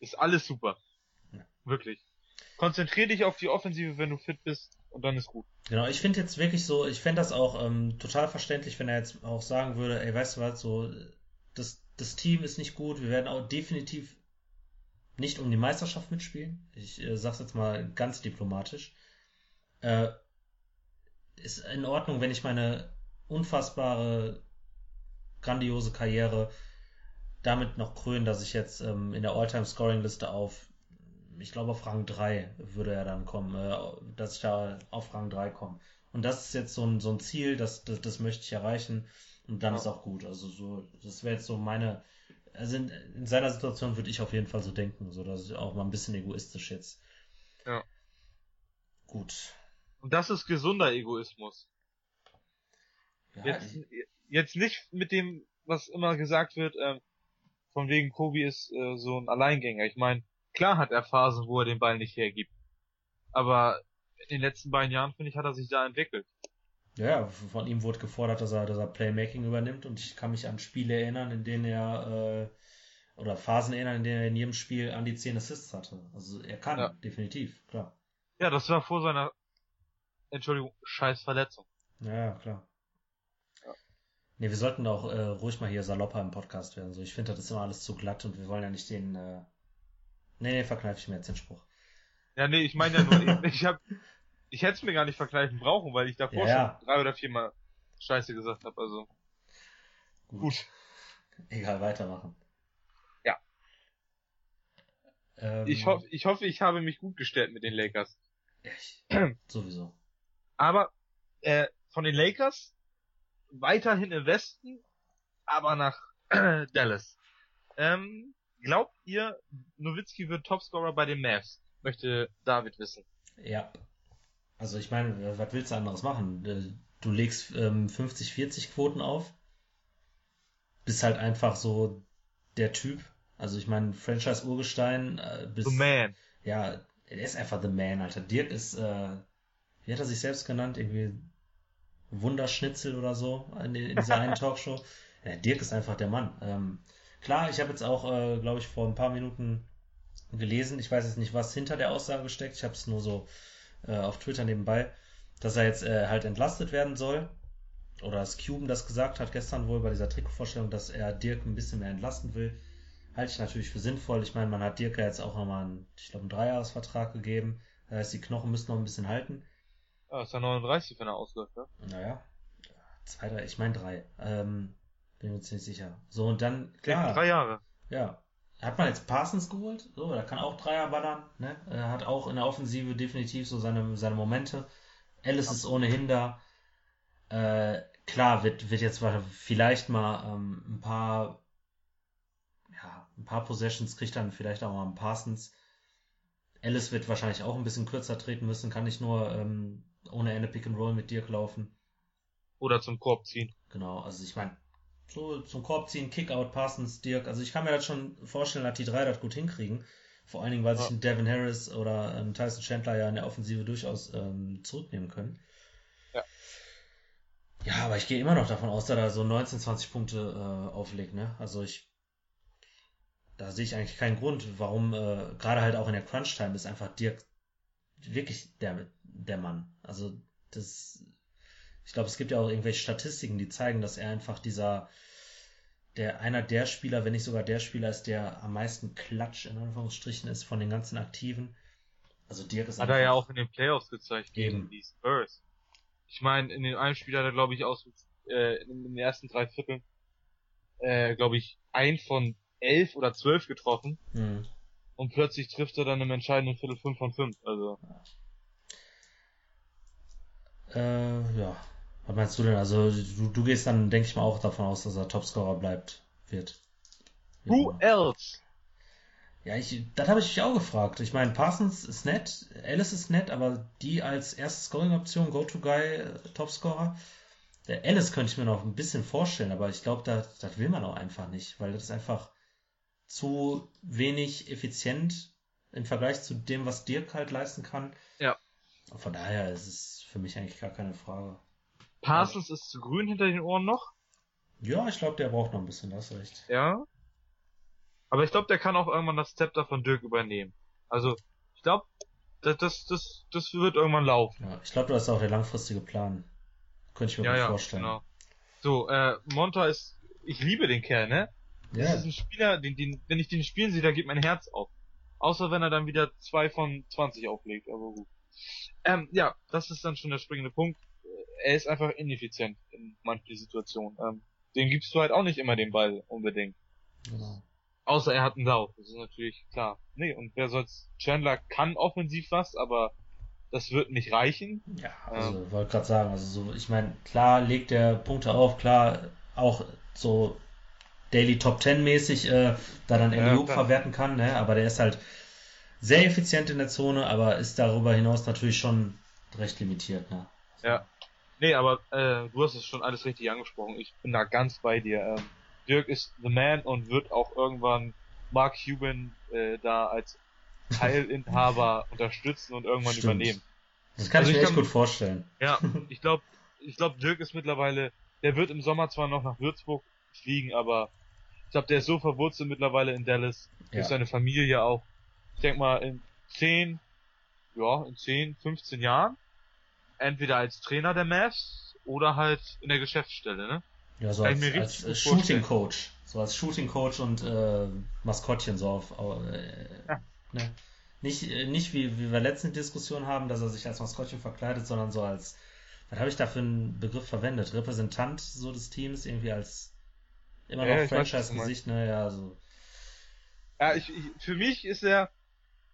ist alles super. Ja. Wirklich. Konzentrier dich auf die Offensive, wenn du fit bist und dann ist gut. Genau, ich finde jetzt wirklich so, ich fände das auch ähm, total verständlich, wenn er jetzt auch sagen würde, ey, weißt du was, so, das, das Team ist nicht gut, wir werden auch definitiv nicht um die Meisterschaft mitspielen. Ich äh, sag's jetzt mal ganz diplomatisch. Äh, ist in Ordnung, wenn ich meine unfassbare, grandiose Karriere damit noch kröne, dass ich jetzt ähm, in der All-Time-Scoring-Liste auf, ich glaube auf Rang 3 würde er dann kommen, äh, dass ich da auf Rang 3 komme. Und das ist jetzt so ein, so ein Ziel, das, das, das möchte ich erreichen und dann Ja. ist auch gut. Also so, das wäre jetzt so meine, also in, in seiner Situation würde ich auf jeden Fall so denken, so dass ich auch mal ein bisschen egoistisch jetzt. Ja. Gut. Und das ist gesunder Egoismus. Ja, Jetzt, jetzt nicht mit dem, was immer gesagt wird, ähm, von wegen Kobe ist äh, so ein Alleingänger. Ich meine, klar hat er Phasen, wo er den Ball nicht hergibt. Aber in den letzten beiden Jahren, finde ich, hat er sich da entwickelt. ja, von ihm wurde gefordert, dass er, dass er Playmaking übernimmt und ich kann mich an Spiele erinnern, in denen er äh, oder Phasen erinnern, in denen er in jedem Spiel an die 10 Assists hatte. Also er kann, Ja. definitiv, klar. Ja, das war vor seiner, Entschuldigung, scheiß Verletzung. Ja, klar. Nee, wir sollten auch äh, ruhig mal hier salopper im Podcast werden. So, ich finde, das ist immer alles zu glatt und wir wollen ja nicht den. Äh... Nee, nee, verkneife ich mir jetzt den Spruch. Ja, nee, ich meine ja nur, ich, ich hab, ich hätte es mir gar nicht verkneifen brauchen, weil ich davor ja. schon drei oder viermal Scheiße gesagt habe, also. Gut. Gut. Egal, weitermachen. Ja. Ähm, Ich hoffe, ich hoffe, ich habe mich gut gestellt mit den Lakers. ja, ich, [CLEARS THROAT] sowieso. Aber, äh, von den Lakers weiterhin im Westen, aber nach [CLEARS THROAT] Dallas. Ähm, glaubt ihr, Nowitzki wird Topscorer bei den Mavs? Möchte David wissen. Ja. Also ich meine, was willst du anderes machen? Äh, du legst ähm, 50-40 Quoten auf, bist halt einfach so der Typ. Also ich meine, Franchise-Urgestein äh, bist... The Man. Ja, er ist einfach The Man, Alter. Dirk ist, äh, wie hat er sich selbst genannt? Irgendwie Wunderschnitzel oder so in, in dieser einen [LAUGHS] Talkshow. Ja, Dirk ist einfach der Mann. Ähm, klar, ich habe jetzt auch, äh, glaube ich, vor ein paar Minuten gelesen. Ich weiß jetzt nicht, was hinter der Aussage steckt. Ich habe es nur so äh, auf Twitter nebenbei, dass er jetzt äh, halt entlastet werden soll. Oder dass Cuban das gesagt hat gestern wohl bei dieser Trikotvorstellung, dass er Dirk ein bisschen mehr entlasten will. Halte ich natürlich für sinnvoll. Ich meine, man hat Dirk ja jetzt auch nochmal einen, ich glaube, einen Dreijahresvertrag gegeben. Das heißt, die Knochen müssen noch ein bisschen halten. Ja, ist ja 39, wenn er ausläuft, ne? Naja. Zwei, drei, ich meine drei. Ähm, bin mir ziemlich sicher. So, und dann, klar. Drei Jahre. Ja. Hat man jetzt Parsons geholt? So, der kann auch Dreier ballern, ne? Er hat auch in der Offensive definitiv so seine, seine Momente. Alice ist ohnehin da. Äh, klar, wird, wird jetzt vielleicht mal ähm, ein paar, ja, ein paar Possessions kriegt dann vielleicht auch mal ein Parsons. Alice wird wahrscheinlich auch ein bisschen kürzer treten müssen, kann nicht nur ähm, ohne Ende Pick and Roll mit Dirk laufen. Oder zum Korb ziehen. Genau, also ich meine, so zum Korb ziehen, Kickout, Parsons, Dirk. Also ich kann mir das schon vorstellen, dass die drei das gut hinkriegen. Vor allen Dingen, weil ja. sich ein Devin Harris oder ein Tyson Chandler ja in der Offensive durchaus ähm, zurücknehmen können. Ja. Ja, aber ich gehe immer noch davon aus, dass er so 19, 20 Punkte äh, auflegt. Ne? Also ich, da sehe ich eigentlich keinen Grund, warum, äh, gerade halt auch in der Crunch-Time ist einfach Dirk wirklich der, der Mann. Also das ich glaube, es gibt ja auch irgendwelche Statistiken, die zeigen, dass er einfach dieser, der einer der Spieler, wenn nicht sogar der Spieler ist, der am meisten Klatsch in Anführungsstrichen ist von den ganzen Aktiven. Also Dirk ist Hat er ja auch in den Playoffs gezeigt gegen die Spurs. Ich meine, in dem einen Spiel hat er, glaube ich, aus äh, in den ersten drei Vierteln, äh, glaube ich, ein von elf oder zwölf getroffen. Hm. Und plötzlich trifft er dann im entscheidenden Viertel fünf von fünf. Also. Äh, ja. Was meinst du denn? Also du, du gehst dann, denke ich mal, auch davon aus, dass er Topscorer bleibt wird. Who ja. else? Ja, ich, das habe ich mich auch gefragt. Ich meine, Parsons ist nett, Alice ist nett, aber die als erste Scoring-Option, Go-To-Guy, äh, Topscorer, der Alice könnte ich mir noch ein bisschen vorstellen, aber ich glaube, das, das will man auch einfach nicht, weil das ist einfach zu wenig effizient im Vergleich zu dem, was Dirk halt leisten kann. Ja. Von daher ist es für mich eigentlich gar keine Frage. Parsons ist zu grün hinter den Ohren noch. Ja, ich glaube, der braucht noch ein bisschen, das recht. Ja. Aber ich glaube, der kann auch irgendwann das Zepter von Dirk übernehmen. Also, ich glaube, das, das, das, das wird irgendwann laufen. Ja, ich glaube, das ist auch der langfristige Plan. Könnte ich mir ja, gut ja, vorstellen. Genau. So, äh, Monta ist, ich liebe den Kerl, ne? Ja. Das ist ein Spieler, den, den, wenn ich den spielen sehe, da geht mein Herz auf. Außer wenn er dann wieder zwei von 20 auflegt, aber gut. Ähm, ja, das ist dann schon der springende Punkt er ist einfach ineffizient in manchen Situationen. Ähm, dem gibst du halt auch nicht immer den Ball unbedingt. Genau. Außer er hat einen Lauf, das ist natürlich klar. Nee, und wer soll's, Chandler kann offensiv was, aber das wird nicht reichen. Ja, also ähm, wollte gerade sagen, also so, ich meine, klar legt er Punkte auf, klar auch so Daily Top Ten mäßig äh, da dann Eliop ja, verwerten kann, ne? aber der ist halt sehr effizient in der Zone, aber ist darüber hinaus natürlich schon recht limitiert. Ne? Ja, Nee, aber äh, du hast es schon alles richtig angesprochen. Ich bin da ganz bei dir. Ähm, Dirk ist the man und wird auch irgendwann Mark Cuban äh, da als Teilinhaber [LAUGHS] unterstützen und irgendwann Stimmt. übernehmen. Das kann also ich mir echt gut vorstellen. Ja, [LAUGHS] ich glaube, ich glaube, Dirk ist mittlerweile, der wird im Sommer zwar noch nach Würzburg fliegen, aber ich glaube, der ist so verwurzelt mittlerweile in Dallas, ja. ist seine Familie auch. Ich denke mal, in 10, ja, in 10, 15 Jahren entweder als Trainer der Mavs oder halt in der Geschäftsstelle, ne? Ja, so als, als, als Shooting Coach. So als Shooting Coach und äh, Maskottchen so auf. Äh, ja. ne? Nicht, äh, nicht wie, wie wir letzten Diskussion haben, dass er sich als Maskottchen verkleidet, sondern so als, was habe ich da für einen Begriff verwendet? Repräsentant so des Teams, irgendwie als immer noch ja, Franchise-Gesicht, ne? Ja, so. Ja, ich, ich, für mich ist er,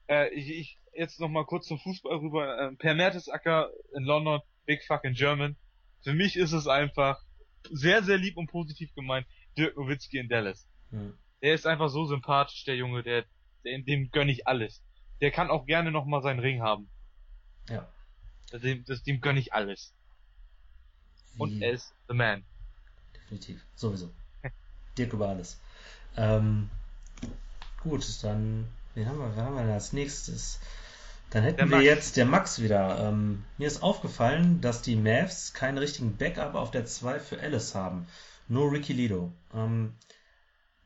äh, ich, ich jetzt noch mal kurz zum Fußball rüber. Äh, per Mertesacker in London, Big fucking German. Für mich ist es einfach sehr, sehr lieb und positiv gemeint. Dirk Nowitzki in Dallas. Hm. Der ist einfach so sympathisch, der Junge, der, der dem gönn ich alles. Der kann auch gerne noch mal seinen Ring haben. Ja. Dem, das, dem gönne ich alles. Und er ist the man. Definitiv. Sowieso. Dirk über alles. Ähm, gut, dann, wen haben wir, wen haben wir denn als nächstes? Dann hätten Der wir Max. jetzt der Max wieder. Ähm, mir ist aufgefallen, dass die Mavs keinen richtigen Backup auf der 2 für Alice haben. Nur Ricky Lido. Ähm,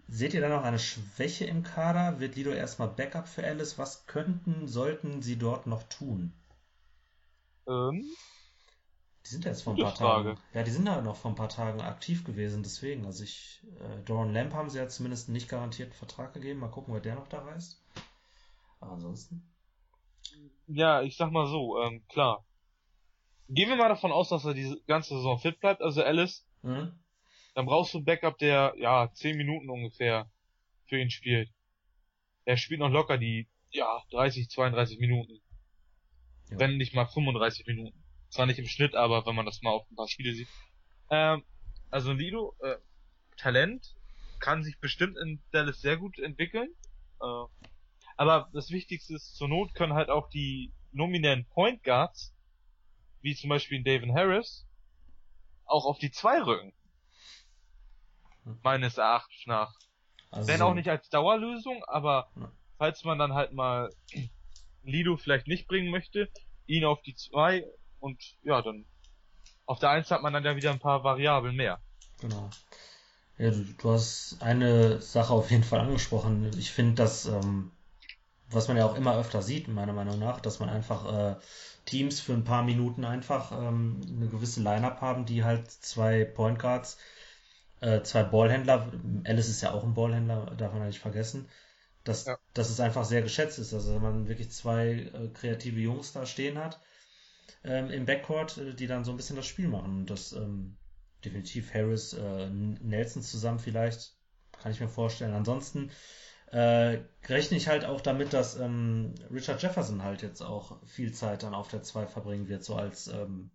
seht ihr da noch eine Schwäche im Kader? Wird Lido erstmal Backup für Alice? Was könnten, sollten sie dort noch tun? Ähm, Die sind ja jetzt vor ein paar Frage. Tagen. Ja, die sind ja noch vor ein paar Tagen aktiv gewesen, deswegen. Also ich, äh, Doran Lamp haben sie ja zumindest einen nicht garantierten Vertrag gegeben. Mal gucken, wer der noch da reißt. Aber ansonsten. ja, ich sag mal so, ähm, klar. Gehen wir mal davon aus, dass er die ganze Saison fit bleibt, also Alice, Mhm. dann brauchst du einen Backup, der, ja, 10 Minuten ungefähr für ihn spielt. Er spielt noch locker die, ja, 30, 32 Minuten. Ja. Wenn nicht mal 35 Minuten. Zwar nicht im Schnitt, aber wenn man das mal auf ein paar Spiele sieht. Ähm, also Lido, äh, Talent, kann sich bestimmt in Dallas sehr gut entwickeln. Äh, aber das Wichtigste ist, zur Not können halt auch die nominellen Point Guards, wie zum Beispiel David Harris, auch auf die zwei rücken. Hm. Meines Erachtens nach. Also Wenn auch nicht als Dauerlösung, aber Ja. falls man dann halt mal Lido vielleicht nicht bringen möchte, ihn auf die zwei und ja, dann auf der eins hat man dann ja wieder ein paar Variablen mehr. Genau. Ja, du, du hast eine Sache auf jeden Fall angesprochen. Ich finde, dass, ähm, was man ja auch immer öfter sieht, meiner Meinung nach, dass man einfach äh, Teams für ein paar Minuten einfach ähm, eine gewisse Line-Up haben, die halt zwei Point Guards, äh, zwei Ballhändler, Alice ist ja auch ein Ballhändler, darf man ja nicht vergessen, dass, Ja. dass es einfach sehr geschätzt ist, also wenn man wirklich zwei äh, kreative Jungs da stehen hat ähm, im Backcourt, äh, die dann so ein bisschen das Spiel machen. Und das ähm, definitiv Harris, äh, Nelson zusammen vielleicht, kann ich mir vorstellen. Ansonsten äh, rechne ich halt auch damit, dass ähm, Richard Jefferson halt jetzt auch viel Zeit dann auf der 2 verbringen wird, so als, ähm,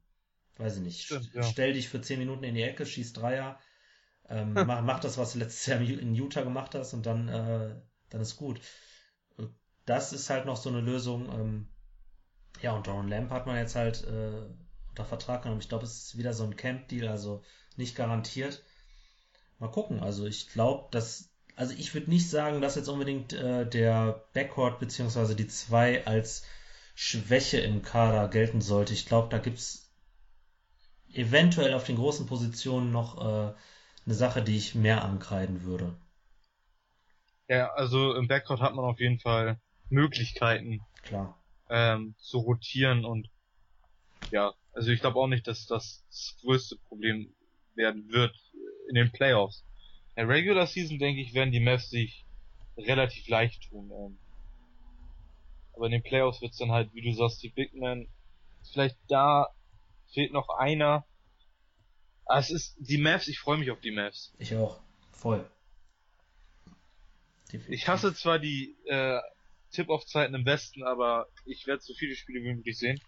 weiß ich nicht, Stimmt, st- ja. stell dich für 10 Minuten in die Ecke, schieß Dreier, ähm, mach, mach das, was du letztes Jahr in Utah gemacht hast und dann, äh, dann ist gut. Das ist halt noch so eine Lösung. Ähm, ja, und Doran Lamp hat man jetzt halt äh, unter Vertrag genommen. Ich glaube, es ist wieder so ein Camp-Deal, also nicht garantiert. Mal gucken. Also ich glaube, dass, also ich würde nicht sagen, dass jetzt unbedingt äh, der Backcourt beziehungsweise die zwei als Schwäche im Kader gelten sollte. Ich glaube, da gibt's eventuell auf den großen Positionen noch äh, eine Sache, die ich mehr ankreiden würde. Ja, also im Backcourt hat man auf jeden Fall Möglichkeiten Klar. Ähm, zu rotieren und ja, also ich glaube auch nicht, dass das das größte Problem werden wird in den Playoffs. In der Regular Season denke ich, werden die Mavs sich relativ leicht tun. Ähm. Aber in den Playoffs wird's dann halt, wie du sagst, die Big Men. Vielleicht da fehlt noch einer. Ah, es ist die Mavs, ich freue mich auf die Mavs. Ich auch. Voll. Ich hasse zwar die äh, Tip-Off-Zeiten im Westen, aber ich werde so viele Spiele wie möglich sehen.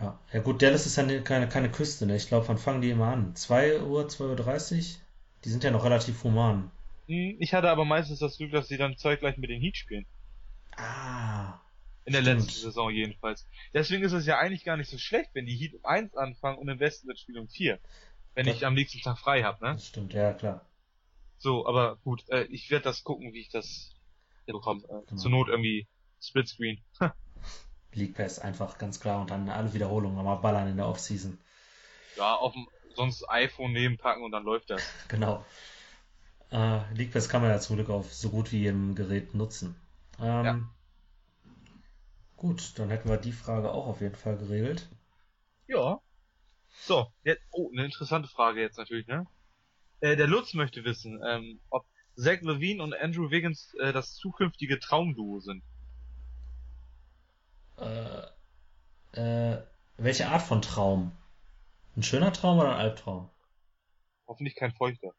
Ja. ja gut, Dallas ist ja ne- keine, keine Küste, ne? Ich glaube, wann fangen die immer an? 2 Uhr, 2.30 Uhr? Die sind ja noch relativ human. Hm, Ich hatte aber meistens das Glück, dass sie dann zeitgleich mit den Heat spielen. Ah. In der Stimmt. letzten Saison jedenfalls. Deswegen ist es ja eigentlich gar nicht so schlecht, wenn die Heat um 1 anfangen und im Westen das Spiel um 4. Wenn Das- ich am nächsten Tag frei habe, ne? Das stimmt, ja klar. So, aber gut, äh, ich werde das gucken, wie ich das bekomme. Äh, Genau. Zur Not irgendwie Splitscreen. League Pass einfach ganz klar und dann alle Wiederholungen nochmal ballern in der Offseason. Ja, auf dem sonst iPhone nebenpacken und dann läuft das. [LAUGHS] Genau. Äh, League Pass kann man ja zum Glück auf so gut wie jedem Gerät nutzen. Ähm, Ja. Gut, dann hätten wir die Frage auch auf jeden Fall geregelt. Ja. So, jetzt, oh, eine interessante Frage jetzt natürlich, ne? Äh, der Lutz möchte wissen, ähm, ob Zach Levine und Andrew Wiggins äh, das zukünftige Traumduo sind. Äh, äh, welche Art von Traum? Ein schöner Traum oder ein Albtraum? Hoffentlich kein Feuchter.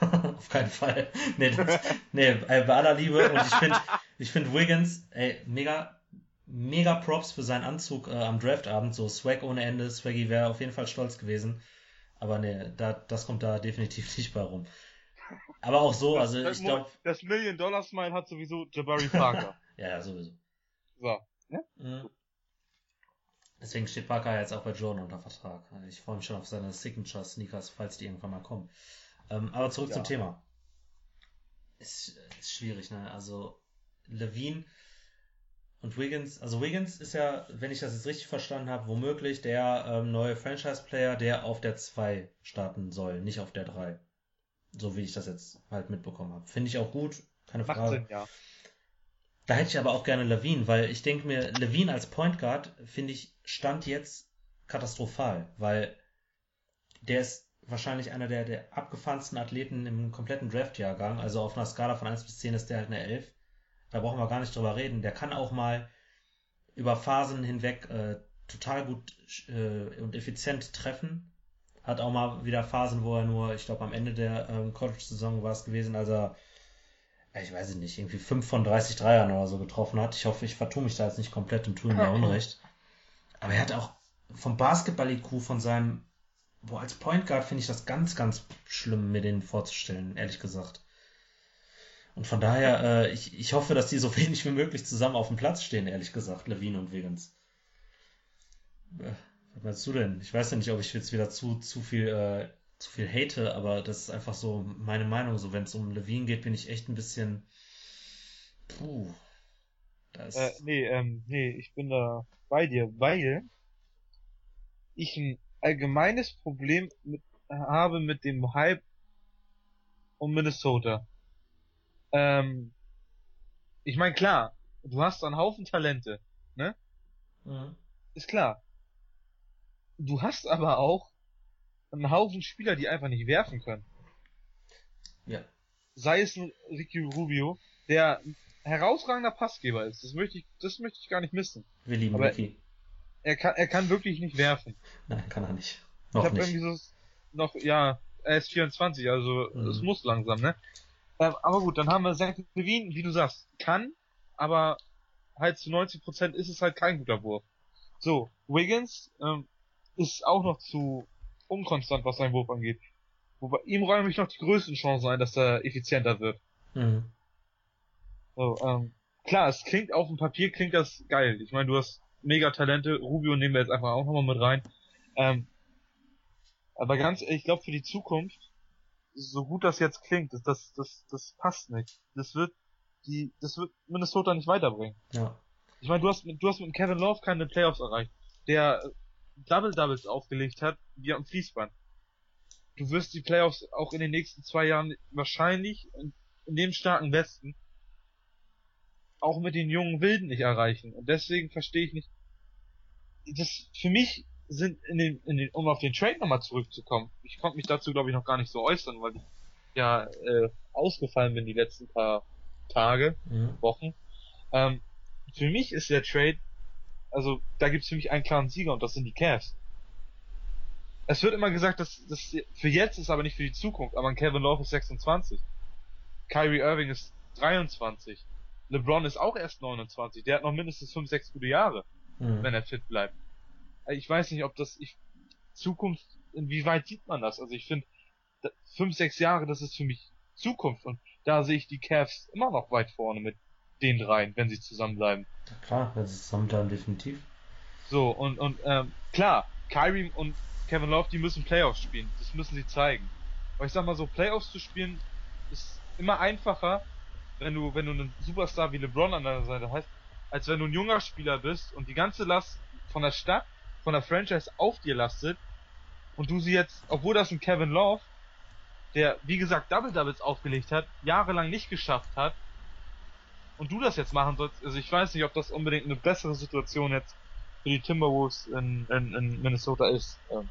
[LAUGHS] Auf keinen Fall. Nee, das, nee äh, bei aller Liebe. Und ich finde, ich finde Wiggins, ey, mega, mega Props für seinen Anzug äh, am Draftabend. So Swag ohne Ende. Swaggy wäre auf jeden Fall stolz gewesen. Aber nee, da, das kommt da definitiv nicht bei rum. Aber auch so, also das, ich glaube, das Million Dollar Smile hat sowieso Jabari Parker. ja, [LAUGHS] ja, sowieso. so. Mhm. Deswegen steht Parker jetzt auch bei Jordan unter Vertrag. Ich freue mich schon auf seine Signature-Sneakers, falls die irgendwann mal kommen. Ähm, aber zurück ja. zum Thema. Ist, ist schwierig, ne? Also Levine und Wiggins, also Wiggins ist ja, wenn ich das jetzt richtig verstanden habe, womöglich der ähm, neue Franchise-Player, der auf der 2 starten soll, nicht auf der 3. So wie ich das jetzt halt mitbekommen habe. Finde ich auch gut, keine Frage. Sinn, ja. Da hätte ich aber auch gerne Levine, weil ich denke mir, Levine als Point Guard finde ich stand jetzt katastrophal, weil der ist wahrscheinlich einer der, der abgefahrensten Athleten im kompletten Draft-Jahrgang. Also auf einer Skala von 1 bis 10 ist der halt eine 11. Da brauchen wir gar nicht drüber reden. Der kann auch mal über Phasen hinweg äh, total gut äh, und effizient treffen. Hat auch mal wieder Phasen, wo er nur, ich glaube am Ende der ähm, College-Saison war es gewesen, als er ich weiß nicht, irgendwie 5 von 30 Dreiern oder so getroffen hat. Ich hoffe, ich vertue mich da jetzt nicht komplett und tue ihm da Unrecht. Aber er hat auch vom Basketball-IQ, von seinem, wo als Point Guard finde ich das ganz, ganz schlimm, mir den vorzustellen, ehrlich gesagt. Und von daher, äh, ich, ich hoffe, dass die so [LAUGHS] wenig wie möglich zusammen auf dem Platz stehen, ehrlich gesagt, Levine und Wiggins. Äh, was meinst du denn? Ich weiß ja nicht, ob ich jetzt wieder zu, zu viel äh, zu viel hate, aber das ist einfach so meine Meinung. So, wenn es um Levine geht, bin ich echt ein bisschen. Puh. Das... Äh, nee, ähm, nee, ich bin da bei dir, weil ich ein allgemeines Problem mit, habe mit dem Hype um Minnesota. Ähm, ich meine, klar, du hast einen Haufen Talente, ne? Mhm. Ist klar. Du hast aber auch einen Haufen Spieler, die einfach nicht werfen können. Ja. Sei es ein Ricky Rubio, der ein herausragender Passgeber ist. Das möchte ich, das möchte ich gar nicht missen. Wir lieben Aber Ricky. Er kann, er kann wirklich nicht werfen. Nein, kann er nicht. Noch ich habe irgendwie so noch, ja, er ist 24, also mhm. es muss langsam, ne? Ähm, aber gut, dann haben wir Zach Levine, wie du sagst, kann, aber halt zu 90% ist es halt kein guter Wurf. So, Wiggins ähm, ist auch noch zu unkonstant, was seinen Wurf angeht. Wobei ihm räume ich noch die größten Chancen ein, dass er effizienter wird. Mhm. So, ähm, klar, es klingt auf dem Papier klingt das geil. Ich meine, du hast mega Talente, Rubio nehmen wir jetzt einfach auch nochmal mit rein. Ähm, aber ganz ehrlich, ich glaube für die Zukunft, so gut das jetzt klingt, das, das, das, das passt nicht. Das wird die, das wird Minnesota nicht weiterbringen. Ja. Ich meine, du hast, du hast mit Kevin Love keine Playoffs erreicht. Der Double-Doubles aufgelegt hat, wie am Fließband. Du wirst die Playoffs auch in den nächsten zwei Jahren wahrscheinlich in, in dem starken Westen auch mit den jungen Wilden nicht erreichen. Und deswegen verstehe ich nicht. Das für mich sind in den, in den, um auf den Trade nochmal zurückzukommen. Ich konnte mich dazu glaube ich noch gar nicht so äußern, weil ich ja äh, ausgefallen bin die letzten paar Tage, mhm. Wochen. Ähm, für mich ist der Trade also da gibt es für mich einen klaren Sieger und das sind die Cavs. Es wird immer gesagt, dass das für jetzt ist, aber nicht für die Zukunft. Aber Kevin Love ist 26. Kyrie Irving ist 23. LeBron ist auch erst 29. Der hat noch mindestens 5, 6 gute Jahre, mhm. wenn er fit bleibt. Ich weiß nicht, ob das ich, Zukunft, inwieweit sieht man das? Also ich finde, 5, 6 Jahre, das ist für mich Zukunft und da sehe ich die Cavs immer noch weit vorne mit den dreien, wenn sie zusammenbleiben. Ja, klar, wenn sie zusammenbleiben, definitiv. So, und, und ähm, klar, Kyrie und Kevin Love, die müssen Playoffs spielen. Das müssen sie zeigen. Aber ich sag mal so, Playoffs zu spielen, ist immer einfacher, wenn du, wenn du einen Superstar wie LeBron an deiner Seite hast, als wenn du ein junger Spieler bist und die ganze Last von der Stadt, von der Franchise auf dir lastet und du sie jetzt, obwohl das ein Kevin Love, der, wie gesagt, Double Doubles aufgelegt hat, jahrelang nicht geschafft hat, und du das jetzt machen sollst, also ich weiß nicht, ob das unbedingt eine bessere Situation jetzt für die Timberwolves in, in, in Minnesota ist. Ähm,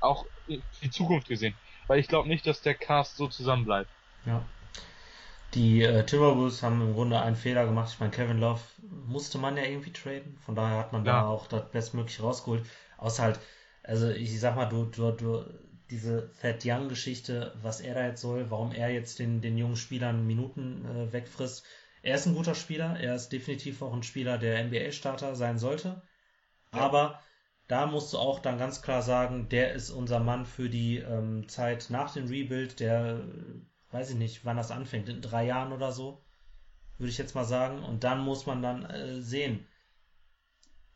auch für die Zukunft gesehen. Weil ich glaube nicht, dass der Cast so zusammen bleibt. Ja. Die äh, Timberwolves haben im Grunde einen Fehler gemacht. Ich meine, Kevin Love musste man ja irgendwie traden. Von daher hat man ja. da auch das Bestmögliche rausgeholt. Außer halt, also ich sag mal, du, du, du, diese Thad Young Geschichte, was er da jetzt soll, warum er jetzt den, den jungen Spielern Minuten äh, wegfrisst, er ist ein guter Spieler, er ist definitiv auch ein Spieler, der NBA-Starter sein sollte. Ja. Aber da musst du auch dann ganz klar sagen, der ist unser Mann für die ähm, Zeit nach dem Rebuild, der, weiß ich nicht, wann das anfängt, in drei Jahren oder so, würde ich jetzt mal sagen. Und dann muss man dann äh, sehen,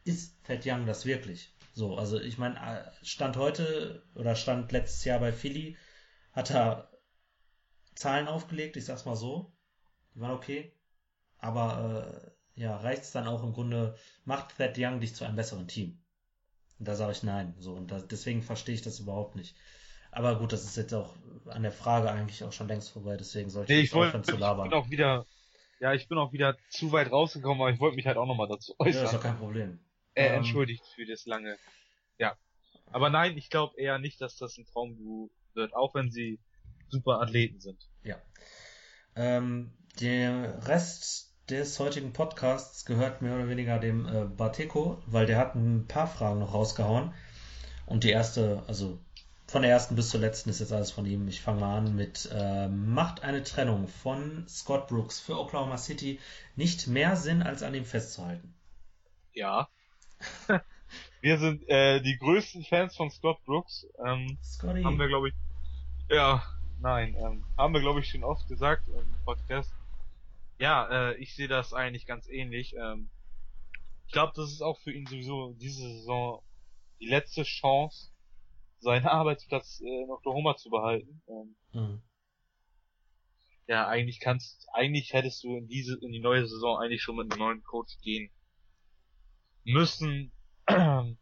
ist Thad Young das wirklich? So, also ich meine, äh, Stand heute oder Stand letztes Jahr bei Philly hat er Zahlen aufgelegt, ich sag's mal so. Die waren okay. Aber äh, ja, reicht es dann auch im Grunde, macht Thad Young dich zu einem besseren Team? Und da sage ich nein. So, und da, deswegen verstehe ich das überhaupt nicht. Aber gut, das ist jetzt auch an der Frage eigentlich auch schon längst vorbei, deswegen sollte nee, ich, ich wollte, zu labern. Ich bin auch wieder, ja, ich bin auch wieder zu weit rausgekommen, aber ich wollte mich halt auch nochmal dazu äußern. Ja, ist doch kein Problem. Äh, ähm, entschuldigt für das lange. Ja. Aber nein, ich glaube eher nicht, dass das ein Traumduo wird, auch wenn sie super Athleten sind. Ja. Ähm, der Rest des heutigen Podcasts gehört mehr oder weniger dem äh, Barteko, weil der hat ein paar Fragen noch rausgehauen. Und die erste, also von der ersten bis zur letzten ist jetzt alles von ihm. Ich fange mal an mit äh, Macht eine Trennung von Scott Brooks für Oklahoma City nicht mehr Sinn, als an ihm festzuhalten? Ja. [LAUGHS] wir sind äh, die größten Fans von Scott Brooks. Ähm, Scotty. Haben wir, glaube ich. Ja, nein. Ähm, haben wir, glaube ich, schon oft gesagt im Podcast. Ja, äh, ich sehe das eigentlich ganz ähnlich. Ähm, ich glaube, das ist auch für ihn sowieso diese Saison die letzte Chance, seinen [LAUGHS] Arbeitsplatz äh, in Oklahoma zu behalten. Ähm, mhm. Ja, eigentlich kannst, eigentlich hättest du in diese, in die neue Saison eigentlich schon mit einem neuen Coach gehen müssen, [CLEARS THROAT] wenn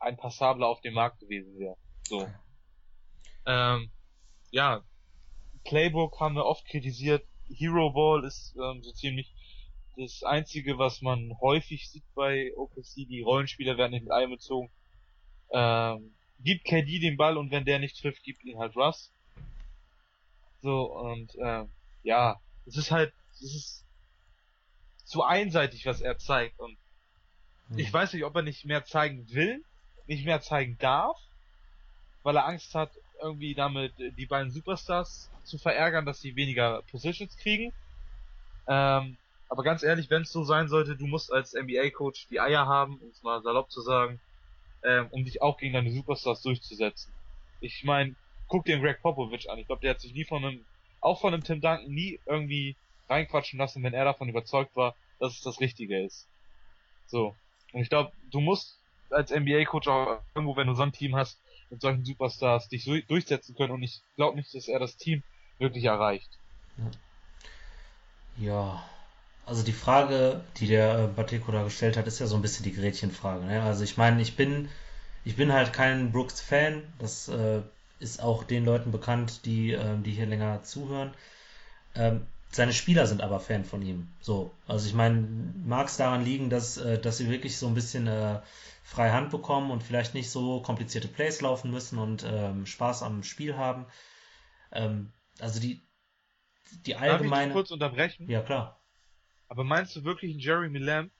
ein Passabler auf dem Markt gewesen wäre. So. Ähm, ja, Playbook haben wir oft kritisiert. Hero Ball ist ähm, so ziemlich das einzige, was man häufig sieht bei OPC. Die Rollenspieler werden nicht mit einbezogen ähm, gibt KD den Ball und wenn der nicht trifft, gibt ihn halt Russ. So, und ähm, ja, es ist halt, es ist zu einseitig, was er zeigt. Und hm. ich weiß nicht, ob er nicht mehr zeigen will, nicht mehr zeigen darf, weil er Angst hat, irgendwie damit die beiden Superstars zu verärgern, dass sie weniger Positions kriegen. Ähm, aber ganz ehrlich, wenn es so sein sollte, du musst als NBA-Coach die Eier haben, um es mal salopp zu sagen, ähm, um dich auch gegen deine Superstars durchzusetzen. Ich meine, guck dir Greg Popovich an. Ich glaube, der hat sich nie von einem, auch von einem Tim Duncan nie irgendwie reinquatschen lassen, wenn er davon überzeugt war, dass es das Richtige ist. So. Und ich glaube, du musst als NBA-Coach auch irgendwo, wenn du so ein Team hast, mit solchen Superstars dich so durchsetzen können und ich glaube nicht, dass er das Team wirklich erreicht. Ja. Also die Frage, die der Bateko da gestellt hat, ist ja so ein bisschen die Gretchenfrage. Ne? Also ich meine, ich bin, ich bin halt kein Brooks-Fan. Das äh, ist auch den Leuten bekannt, die, äh, die hier länger zuhören. Ähm, seine Spieler sind aber Fan von ihm. So, also ich meine, mag es daran liegen, dass, äh, dass sie wirklich so ein bisschen äh, freie Hand bekommen und vielleicht nicht so komplizierte Plays laufen müssen und ähm, Spaß am Spiel haben. Ähm, also die, die allgemeine. Darf ich kurz unterbrechen? Ja, klar. Aber meinst du wirklich, Jeremy Lamb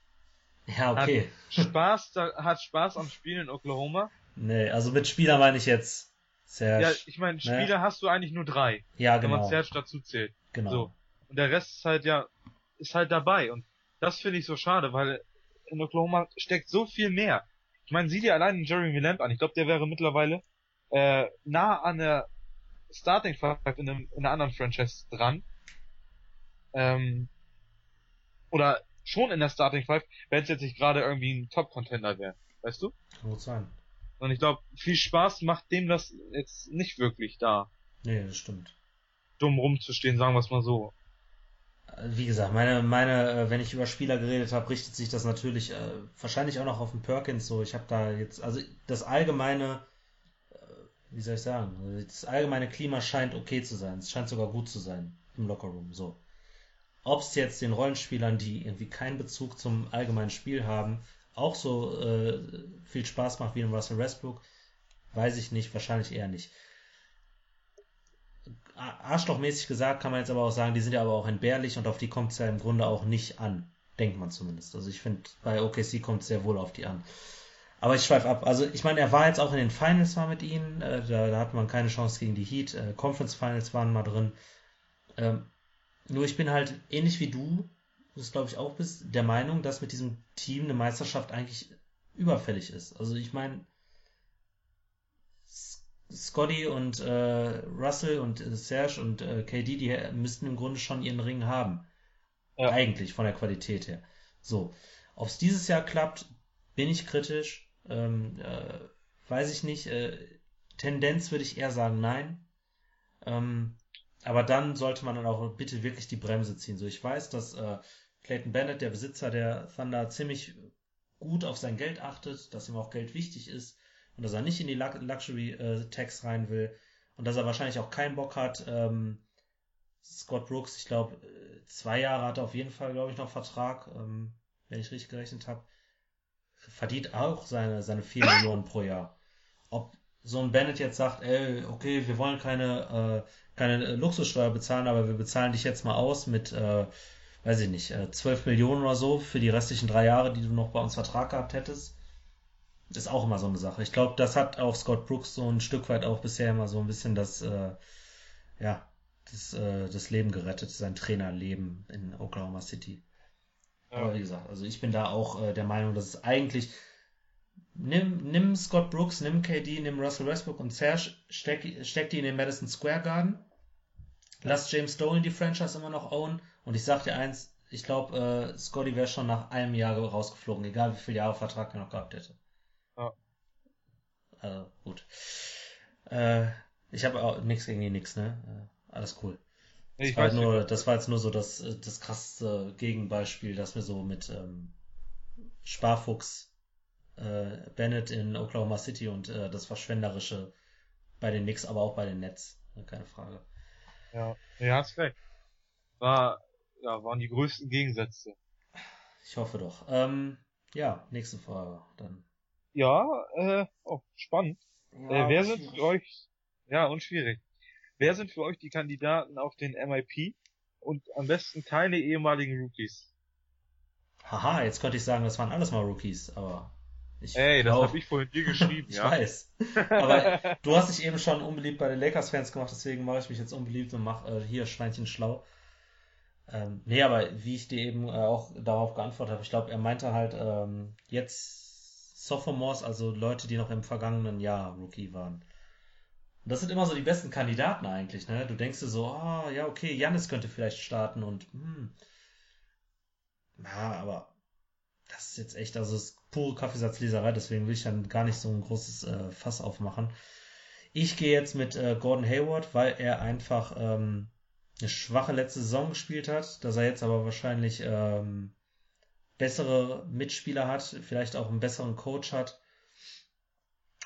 ja, okay. Hat Spaß, hat Spaß am Spielen in Oklahoma? Nee, also mit Spieler meine ich jetzt Serge. Ja, ich meine, ne? Spieler ne? hast du eigentlich nur drei. Ja, genau. Wenn man Serge dazu zählt. Genau. So. Und der Rest ist halt ja, ist halt dabei. Und das finde ich so schade, weil in Oklahoma steckt so viel mehr. Ich meine, sieh dir allein Jeremy Lamb an. Ich glaube, der wäre mittlerweile äh, nah an der Starting Five in, einem, in einer anderen Franchise dran. Ähm, oder schon in der Starting Five, wenn es jetzt nicht gerade irgendwie ein Top-Contender wäre. Weißt du? Kann sein. Und ich glaube, viel Spaß macht dem das jetzt nicht wirklich da. Nee, das stimmt. Dumm rumzustehen, sagen wir es mal so. Wie gesagt, meine, meine, äh, wenn ich über Spieler geredet habe, richtet sich das natürlich äh, wahrscheinlich auch noch auf den Perkins so. Ich habe da jetzt, also das allgemeine, äh, wie soll ich sagen, das allgemeine Klima scheint okay zu sein. Es scheint sogar gut zu sein im Lockerroom. So ob es jetzt den Rollenspielern, die irgendwie keinen Bezug zum allgemeinen Spiel haben, auch so äh, viel Spaß macht wie in Russell Westbrook, weiß ich nicht, wahrscheinlich eher nicht. Arschlochmäßig gesagt kann man jetzt aber auch sagen, die sind ja aber auch entbehrlich und auf die kommt es ja im Grunde auch nicht an. Denkt man zumindest. Also ich finde, bei OKC kommt es sehr wohl auf die an. Aber ich schweife ab. Also ich meine, er war jetzt auch in den Finals mal mit ihnen. Äh, da, da hat man keine Chance gegen die Heat. Äh, Conference Finals waren mal drin. Ähm, nur ich bin halt ähnlich wie du, das glaube ich auch bist, der Meinung, dass mit diesem Team eine Meisterschaft eigentlich überfällig ist. Also ich meine, Scotty und äh, Russell und äh, Serge und äh, KD, die müssten im Grunde schon ihren Ring haben. Ja. Eigentlich von der Qualität her. So. Ob es dieses Jahr klappt, bin ich kritisch. Ähm, äh, weiß ich nicht. Äh, Tendenz würde ich eher sagen, nein. Ähm, aber dann sollte man dann auch bitte wirklich die Bremse ziehen. So, ich weiß, dass äh, Clayton Bennett, der Besitzer der Thunder, ziemlich gut auf sein Geld achtet, dass ihm auch Geld wichtig ist und dass er nicht in die Luxury äh, Tax rein will und dass er wahrscheinlich auch keinen Bock hat. Ähm, Scott Brooks, ich glaube, äh, zwei Jahre hat er auf jeden Fall, glaube ich, noch Vertrag, ähm, wenn ich richtig gerechnet habe. Verdient auch seine, seine 4 Millionen pro Jahr. Ob so ein Bennett jetzt sagt, ey, okay, wir wollen keine, äh, keine Luxussteuer bezahlen, aber wir bezahlen dich jetzt mal aus mit, äh, weiß ich nicht, äh, 12 Millionen oder so für die restlichen drei Jahre, die du noch bei uns Vertrag gehabt hättest. Ist auch immer so eine Sache. Ich glaube, das hat auch Scott Brooks so ein Stück weit auch bisher immer so ein bisschen das, äh, ja, das, äh, das Leben gerettet, sein Trainerleben in Oklahoma City. Ja. Aber wie gesagt, also ich bin da auch äh, der Meinung, dass es eigentlich nimm, nimm Scott Brooks, nimm KD, nimm Russell Westbrook und Serge, steck, steck die in den Madison Square Garden. Lass James Dolan die Franchise immer noch own. Und ich sag dir eins, ich glaube, äh, Scotty wäre schon nach einem Jahr rausgeflogen, egal wie viele Jahre Vertrag er noch gehabt hätte. Also, gut. Äh, ich habe auch nichts gegen die Nix, ne? Äh, alles cool. Das, ich war weiß nur, das war jetzt nur so das, das krasseste Gegenbeispiel, dass wir so mit ähm, Sparfuchs äh, Bennett in Oklahoma City und äh, das Verschwenderische bei den Knicks, aber auch bei den Nets. Keine Frage. Ja, ja, hast recht. War, ja, waren die größten Gegensätze. Ich hoffe doch. Ähm, ja, nächste Frage dann. Ja, äh, oh, spannend. Ja, äh, wer sind für euch, ja, und schwierig. Wer sind für euch die Kandidaten auf den MIP? Und am besten keine ehemaligen Rookies. Haha, jetzt könnte ich sagen, das waren alles mal Rookies, aber ich Ey, das habe ich vorhin dir geschrieben, ich [LAUGHS] ja. Ich weiß. Aber du hast dich eben schon unbeliebt bei den Lakers-Fans gemacht, deswegen mache ich mich jetzt unbeliebt und mache äh, hier Schweinchen schlau. Ähm, nee, aber wie ich dir eben äh, auch darauf geantwortet habe, ich glaube, er meinte halt ähm, jetzt Sophomores, also Leute, die noch im vergangenen Jahr Rookie waren. Und das sind immer so die besten Kandidaten eigentlich, ne? Du denkst dir so, ah, oh, ja, okay, Janis könnte vielleicht starten und, hm. Ja, aber das ist jetzt echt, also es ist pure Kaffeesatzleserei, deswegen will ich dann gar nicht so ein großes äh, Fass aufmachen. Ich gehe jetzt mit äh, Gordon Hayward, weil er einfach ähm, eine schwache letzte Saison gespielt hat, dass er jetzt aber wahrscheinlich ähm, bessere Mitspieler hat, vielleicht auch einen besseren Coach hat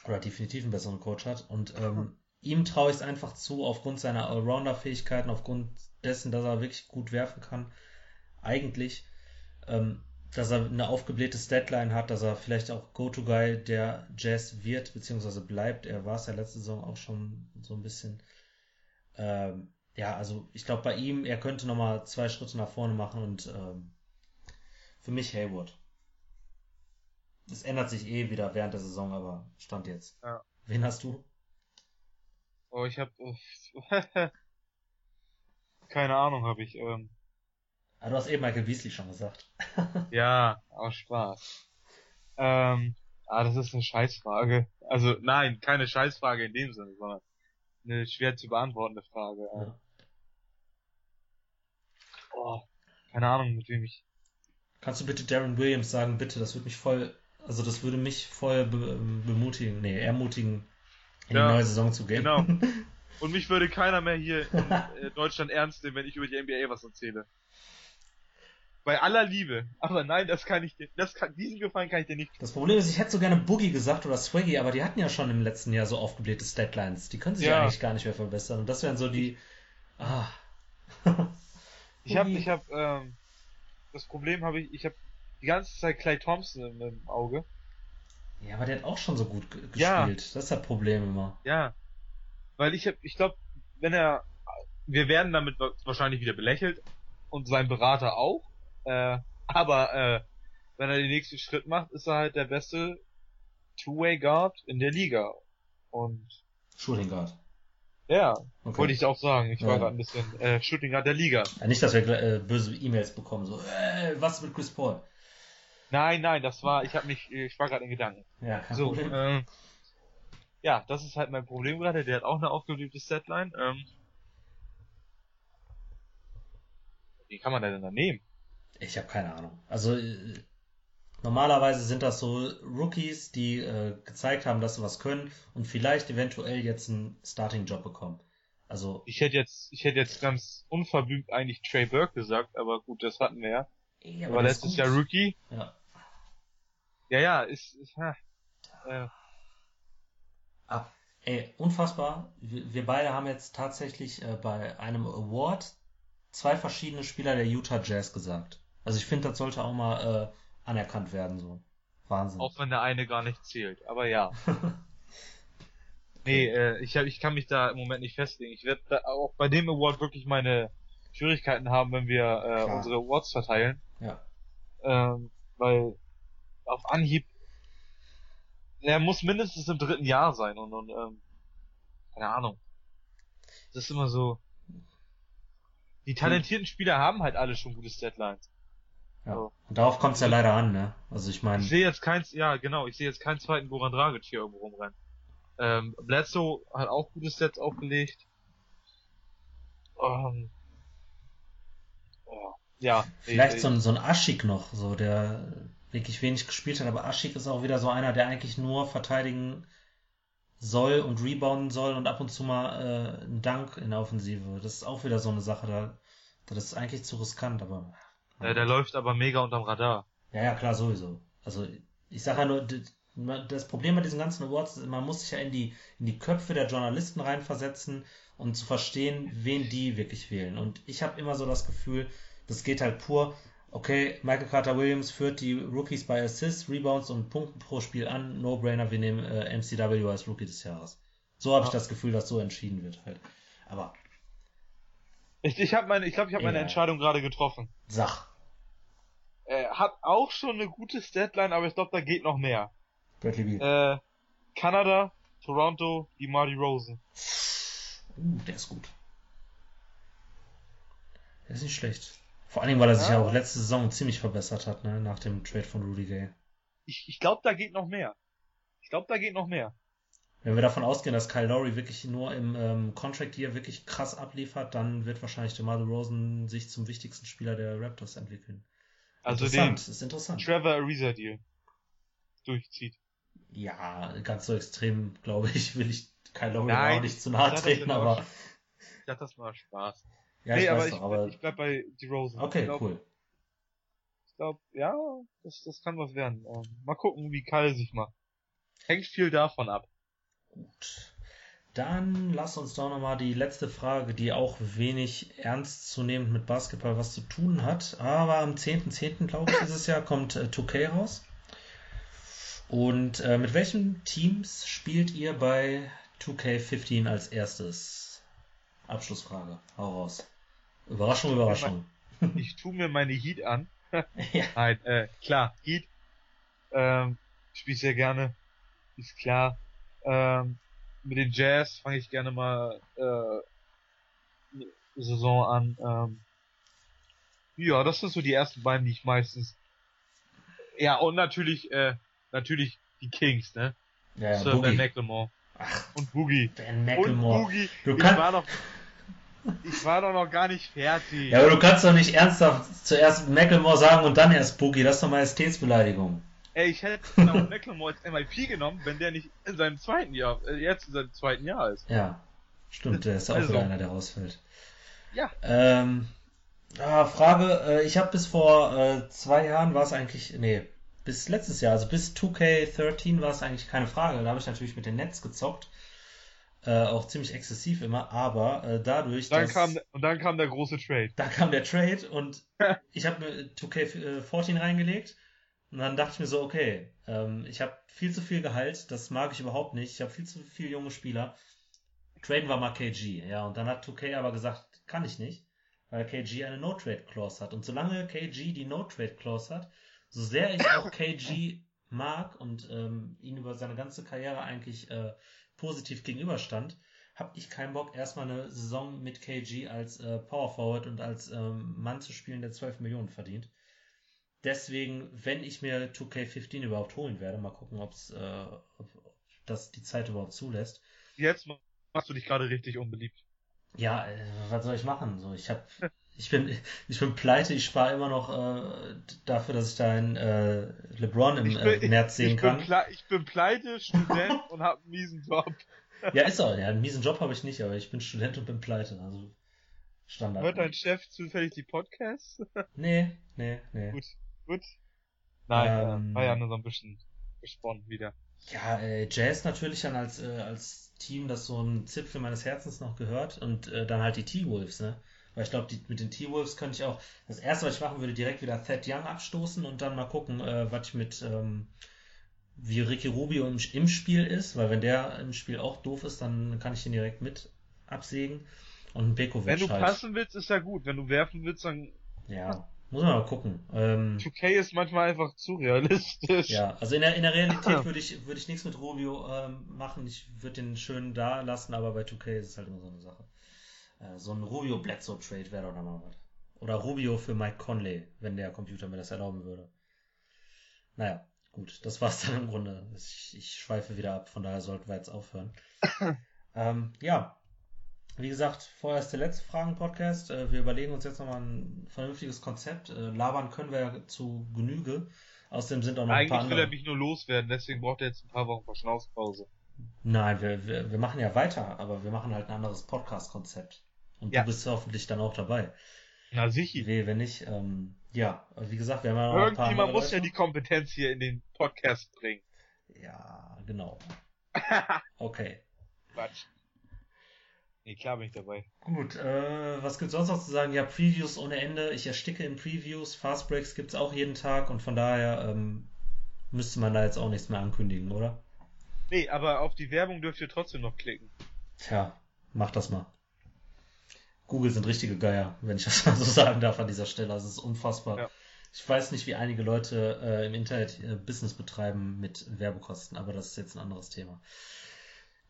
oder definitiv einen besseren Coach hat und ähm, ihm traue ich es einfach zu, aufgrund seiner Allrounder-Fähigkeiten, aufgrund dessen, dass er wirklich gut werfen kann, eigentlich, ähm, dass er eine aufgeblähte Statline hat, dass er vielleicht auch Go-To-Guy der Jazz wird, beziehungsweise bleibt. Er war es ja letzte Saison auch schon so ein bisschen. Ähm, ja, also ich glaube bei ihm, er könnte nochmal zwei Schritte nach vorne machen und ähm, für mich Hayward. Es ändert sich eh wieder während der Saison, aber stand jetzt. Ja. Wen hast du? Oh, ich habe [LAUGHS] keine Ahnung, habe ich. Ähm, Ah, du hast eben Michael Beasley schon gesagt. [LAUGHS] ja, aus Spaß. Ähm, ah, das ist eine Scheißfrage. Also nein, keine Scheißfrage in dem Sinne, sondern eine schwer zu beantwortende Frage. Ja. Oh, keine Ahnung, mit wem ich. Kannst du bitte Darren Williams sagen, bitte? Das würde mich voll, also das würde mich voll be bemutigen, nee, ermutigen, in ja, die neue Saison zu gehen. Genau. [LAUGHS] Und mich würde keiner mehr hier in äh, Deutschland ernst nehmen, wenn ich über die NBA was erzähle. Bei aller Liebe. Aber nein, das kann ich dir, das kann, diesen Gefallen kann ich dir nicht. Das Problem ist, ich hätte so gerne Boogie gesagt oder Swaggy, aber die hatten ja schon im letzten Jahr so aufgeblähte Statlines. Die können sich ja. eigentlich gar nicht mehr verbessern. Und das wären so die, ah. ich habe, ich habe, ähm, das Problem habe ich, ich habe die ganze Zeit Clay Thompson im, im, Auge. Ja, aber der hat auch schon so gut gespielt. Ja. Das ist das Problem immer. Ja. Weil ich habe, ich glaube, wenn er, wir werden damit wahrscheinlich wieder belächelt und sein Berater auch. Äh, aber äh, wenn er den nächsten Schritt macht, ist er halt der beste Two-Way Guard in der Liga. Und Shooting Guard. Ja, okay. wollte ich auch sagen. Ich ja. war gerade ein bisschen äh, Guard der Liga. Ja, nicht, dass wir äh, böse E-Mails bekommen, so, äh, was mit Chris Paul? Nein, nein, das war, ich habe mich, ich war gerade in Gedanken. Ja, so, Problem. Äh, ja, das ist halt mein Problem gerade. Der hat auch eine aufgeblühte Setline. Ähm, wie kann man denn da nehmen? Ich habe keine Ahnung. Also, äh, normalerweise sind das so Rookies, die äh, gezeigt haben, dass sie was können und vielleicht eventuell jetzt einen Starting-Job bekommen. Also. Ich hätte jetzt, ich hätte jetzt ganz unverblümt eigentlich Trey Burke gesagt, aber gut, das hatten wir ja. ja aber, aber letztes Jahr Rookie. Ja. Ja, ja, ist, ist ha, äh. Ah, ey, unfassbar. Wir, wir, beide haben jetzt tatsächlich äh, bei einem Award zwei verschiedene Spieler der Utah Jazz gesagt. Also ich finde, das sollte auch mal äh, anerkannt werden, so. Wahnsinn. Auch wenn der eine gar nicht zählt, aber ja. [LAUGHS] nee, äh, ich, hab, ich kann mich da im Moment nicht festlegen. Ich werde auch bei dem Award wirklich meine Schwierigkeiten haben, wenn wir äh, unsere Awards verteilen. Ja. Ähm, weil auf Anhieb er muss mindestens im dritten Jahr sein und, und ähm, keine Ahnung. Das ist immer so. Die talentierten Spieler haben halt alle schon gute Deadlines. Ja. So. Und darauf kommt es ja leider an, ne? Also ich meine. Ich sehe jetzt keins, ja genau, ich sehe jetzt keinen zweiten Goran Dragic hier irgendwo rumrennen. Ähm, Bledsoe hat auch gute Sets aufgelegt. Ähm, ja. Vielleicht so ein, so ein Aschik noch, so der wirklich wenig gespielt hat, aber Aschik ist auch wieder so einer, der eigentlich nur verteidigen soll und rebounden soll und ab und zu mal äh, einen Dank in der Offensive. Das ist auch wieder so eine Sache, da das ist eigentlich zu riskant, aber ja, der läuft aber mega unterm Radar. Ja, ja, klar, sowieso. Also, ich sage ja nur, das Problem bei diesen ganzen Awards ist, man muss sich ja in die, in die Köpfe der Journalisten reinversetzen und zu verstehen, wen die wirklich wählen. Und ich habe immer so das Gefühl, das geht halt pur, okay, Michael Carter Williams führt die Rookies bei Assists, Rebounds und Punkten pro Spiel an. No-brainer, wir nehmen äh, MCW als Rookie des Jahres. So habe ja. ich das Gefühl, dass so entschieden wird halt. Aber ich, ich habe meine, ich glaube, ich habe meine Entscheidung gerade getroffen. Sach. Er hat auch schon eine gute Deadline, aber ich glaube, da geht noch mehr. Bradley Beal. Äh, Kanada, Toronto, die Marty Rosen. Uh, der ist gut. Der ist nicht schlecht. Vor allem, weil er sich ja auch letzte Saison ziemlich verbessert hat, ne, nach dem Trade von Rudy Gay. Ich, ich glaube, da geht noch mehr. Ich glaube, da geht noch mehr. Wenn wir davon ausgehen, dass Kyle Lowry wirklich nur im ähm, Contract Year wirklich krass abliefert, dann wird wahrscheinlich DeMar Rosen sich zum wichtigsten Spieler der Raptors entwickeln. Also interessant, den ist interessant. Trevor Ariza Deal durchzieht. Ja, ganz so extrem, glaube ich, will ich Kyle Lowry Nein, auch nicht zu nahe treten, aber. Ich dachte, das war Spaß. Ja, nee, ich aber, doch, aber ich bleib bei DeRozan. Okay, ich glaub, cool. Ich glaube, ja, das, das kann was werden. Ähm, mal gucken, wie Kyle sich macht. Hängt viel davon ab. Gut. Dann lass uns doch nochmal die letzte Frage, die auch wenig ernstzunehmend mit Basketball was zu tun hat. Aber am 10.10. .10., glaube ich, ist es ja, kommt äh, 2K raus. Und äh, mit welchen Teams spielt ihr bei 2K15 als erstes? Abschlussfrage. Hau raus. Überraschung, Überraschung. [LAUGHS] Ich tue mir meine Heat an. [LAUGHS] ja. Nein, äh, klar, Heat. Ähm, spiele sehr gerne. Ist klar. Ähm, mit den Jazz fange ich gerne mal äh, Saison an. Ähm, ja, das sind so die ersten beiden, die ich meistens. Ja, und natürlich, äh, natürlich die Kings, ne? Ja, ja, Sir Ben McLemore. Ach, und Boogie. Ben McLemore. Und Boogie. Du kannst... ich, war noch, ich war doch noch gar nicht fertig. Ja, aber du kannst doch nicht ernsthaft zuerst McLemore sagen und dann erst Boogie. Das ist doch Majestätsbeleidigung. Ey, ich hätte genau McLemore als MIP genommen, wenn der nicht in seinem zweiten Jahr, äh, jetzt in seinem zweiten Jahr ist. Ja, stimmt, der ist auch also. wieder einer, der rausfällt. Ja. Ähm, ah, Frage, äh, ich habe bis vor äh, zwei Jahren war es eigentlich, nee, bis letztes Jahr, also bis 2K13 war es eigentlich keine Frage. Da habe ich natürlich mit dem Netz gezockt. Äh, auch ziemlich exzessiv immer, aber äh, dadurch. Dann dass, kam, und dann kam der große Trade. Da kam der Trade und [LAUGHS] ich habe mir 2K14 reingelegt und dann dachte ich mir so, okay, ähm, ich habe viel zu viel Gehalt, das mag ich überhaupt nicht. Ich habe viel zu viele junge Spieler. Traden war mal KG, ja, und dann hat 2K aber gesagt, kann ich nicht, weil KG eine No-Trade-Clause hat. Und solange KG die No-Trade-Clause hat, so sehr ich auch KG mag und ähm, ihn über seine ganze Karriere eigentlich äh, positiv gegenüberstand, habe ich keinen Bock, erstmal eine Saison mit KG als äh, Power Forward und als ähm, Mann zu spielen, der 12 Millionen verdient. Deswegen, wenn ich mir 2K15 überhaupt holen werde, mal gucken, ob's, äh, ob das die Zeit überhaupt zulässt. Jetzt machst du dich gerade richtig unbeliebt. Ja, äh, was soll ich machen? So, ich habe ich bin, ich bin pleite, ich spare immer noch äh, dafür, dass ich da einen äh, LeBron im bin, äh, März sehen ich kann. Bin ich bin pleite, Student [LAUGHS] und habe einen miesen Job. Ja, ist auch. Ja, einen miesen Job habe ich nicht, aber ich bin Student und bin pleite. Also Standard. Hört dein Chef zufällig die Podcasts? nee, nee, nee. Gut, gut. Nein, ähm, war ja nur so ein bisschen gesponnen wieder. Ja, äh, Jazz natürlich dann als, äh, als Team, das so ein Zipfel meines Herzens noch gehört und äh, dann halt die T-Wolves, ne? Weil ich glaube, mit den T-Wolves könnte ich auch, das erste, was ich machen würde, direkt wieder Thad Young abstoßen und dann mal gucken, äh, was ich mit, ähm, wie Ricky Rubio im, im Spiel ist, weil wenn der im Spiel auch doof ist, dann kann ich ihn direkt mit absägen. Und Bekovic Wenn du halt. passen willst, ist ja gut. Wenn du werfen willst, dann. Ja, muss man mal gucken. Ähm, 2K ist manchmal einfach zu realistisch. Ja, also in der, in der Realität würde ich, würde ich nichts mit Rubio ähm, machen. Ich würde den schön da lassen, aber bei 2K ist es halt immer so eine Sache. Äh, so ein Rubio Bledsoe Trade wäre doch nochmal was. Oder Rubio für Mike Conley, wenn der Computer mir das erlauben würde. Naja, gut, das war's dann im Grunde. Ich, ich schweife wieder ab, von daher sollten wir jetzt aufhören. [LAUGHS] ähm, ja, wie gesagt, vorher ist der letzte Fragen-Podcast. Äh, wir überlegen uns jetzt nochmal ein vernünftiges Konzept. Äh, labern können wir ja zu Genüge. Außerdem sind auch noch Eigentlich ein paar andere... will er mich nur loswerden, deswegen braucht er jetzt ein paar Wochen Verschnaufspause. Nein, wir, wir, wir machen ja weiter, aber wir machen halt ein anderes Podcast-Konzept. Und ja. du bist hoffentlich dann auch dabei. Na sicher. Weh, wenn nicht. Ähm, ja, wie gesagt, wir haben ja noch Irgendjemand ein paar muss ja die Kompetenz hier in den Podcast bringen. Ja, genau. [LAUGHS] okay. Quatsch. Nee, klar bin ich dabei. Gut, äh, was gibt's sonst noch zu sagen? Ja, Previews ohne Ende. Ich ersticke in Previews. Fastbreaks gibt's auch jeden Tag und von daher ähm, müsste man da jetzt auch nichts mehr ankündigen, oder? Nee, aber auf die Werbung dürft ihr trotzdem noch klicken. Tja, mach das mal. Google sind richtige Geier, wenn ich das [LAUGHS] mal so sagen darf an dieser Stelle. Also es ist unfassbar. Ja. Ich weiß nicht, wie einige Leute äh, im Internet äh, Business betreiben mit Werbekosten, aber das ist jetzt ein anderes Thema.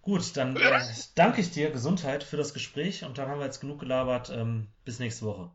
Gut, dann äh, danke ich dir, Gesundheit, für das Gespräch und dann haben wir jetzt genug gelabert. Ähm, bis nächste Woche.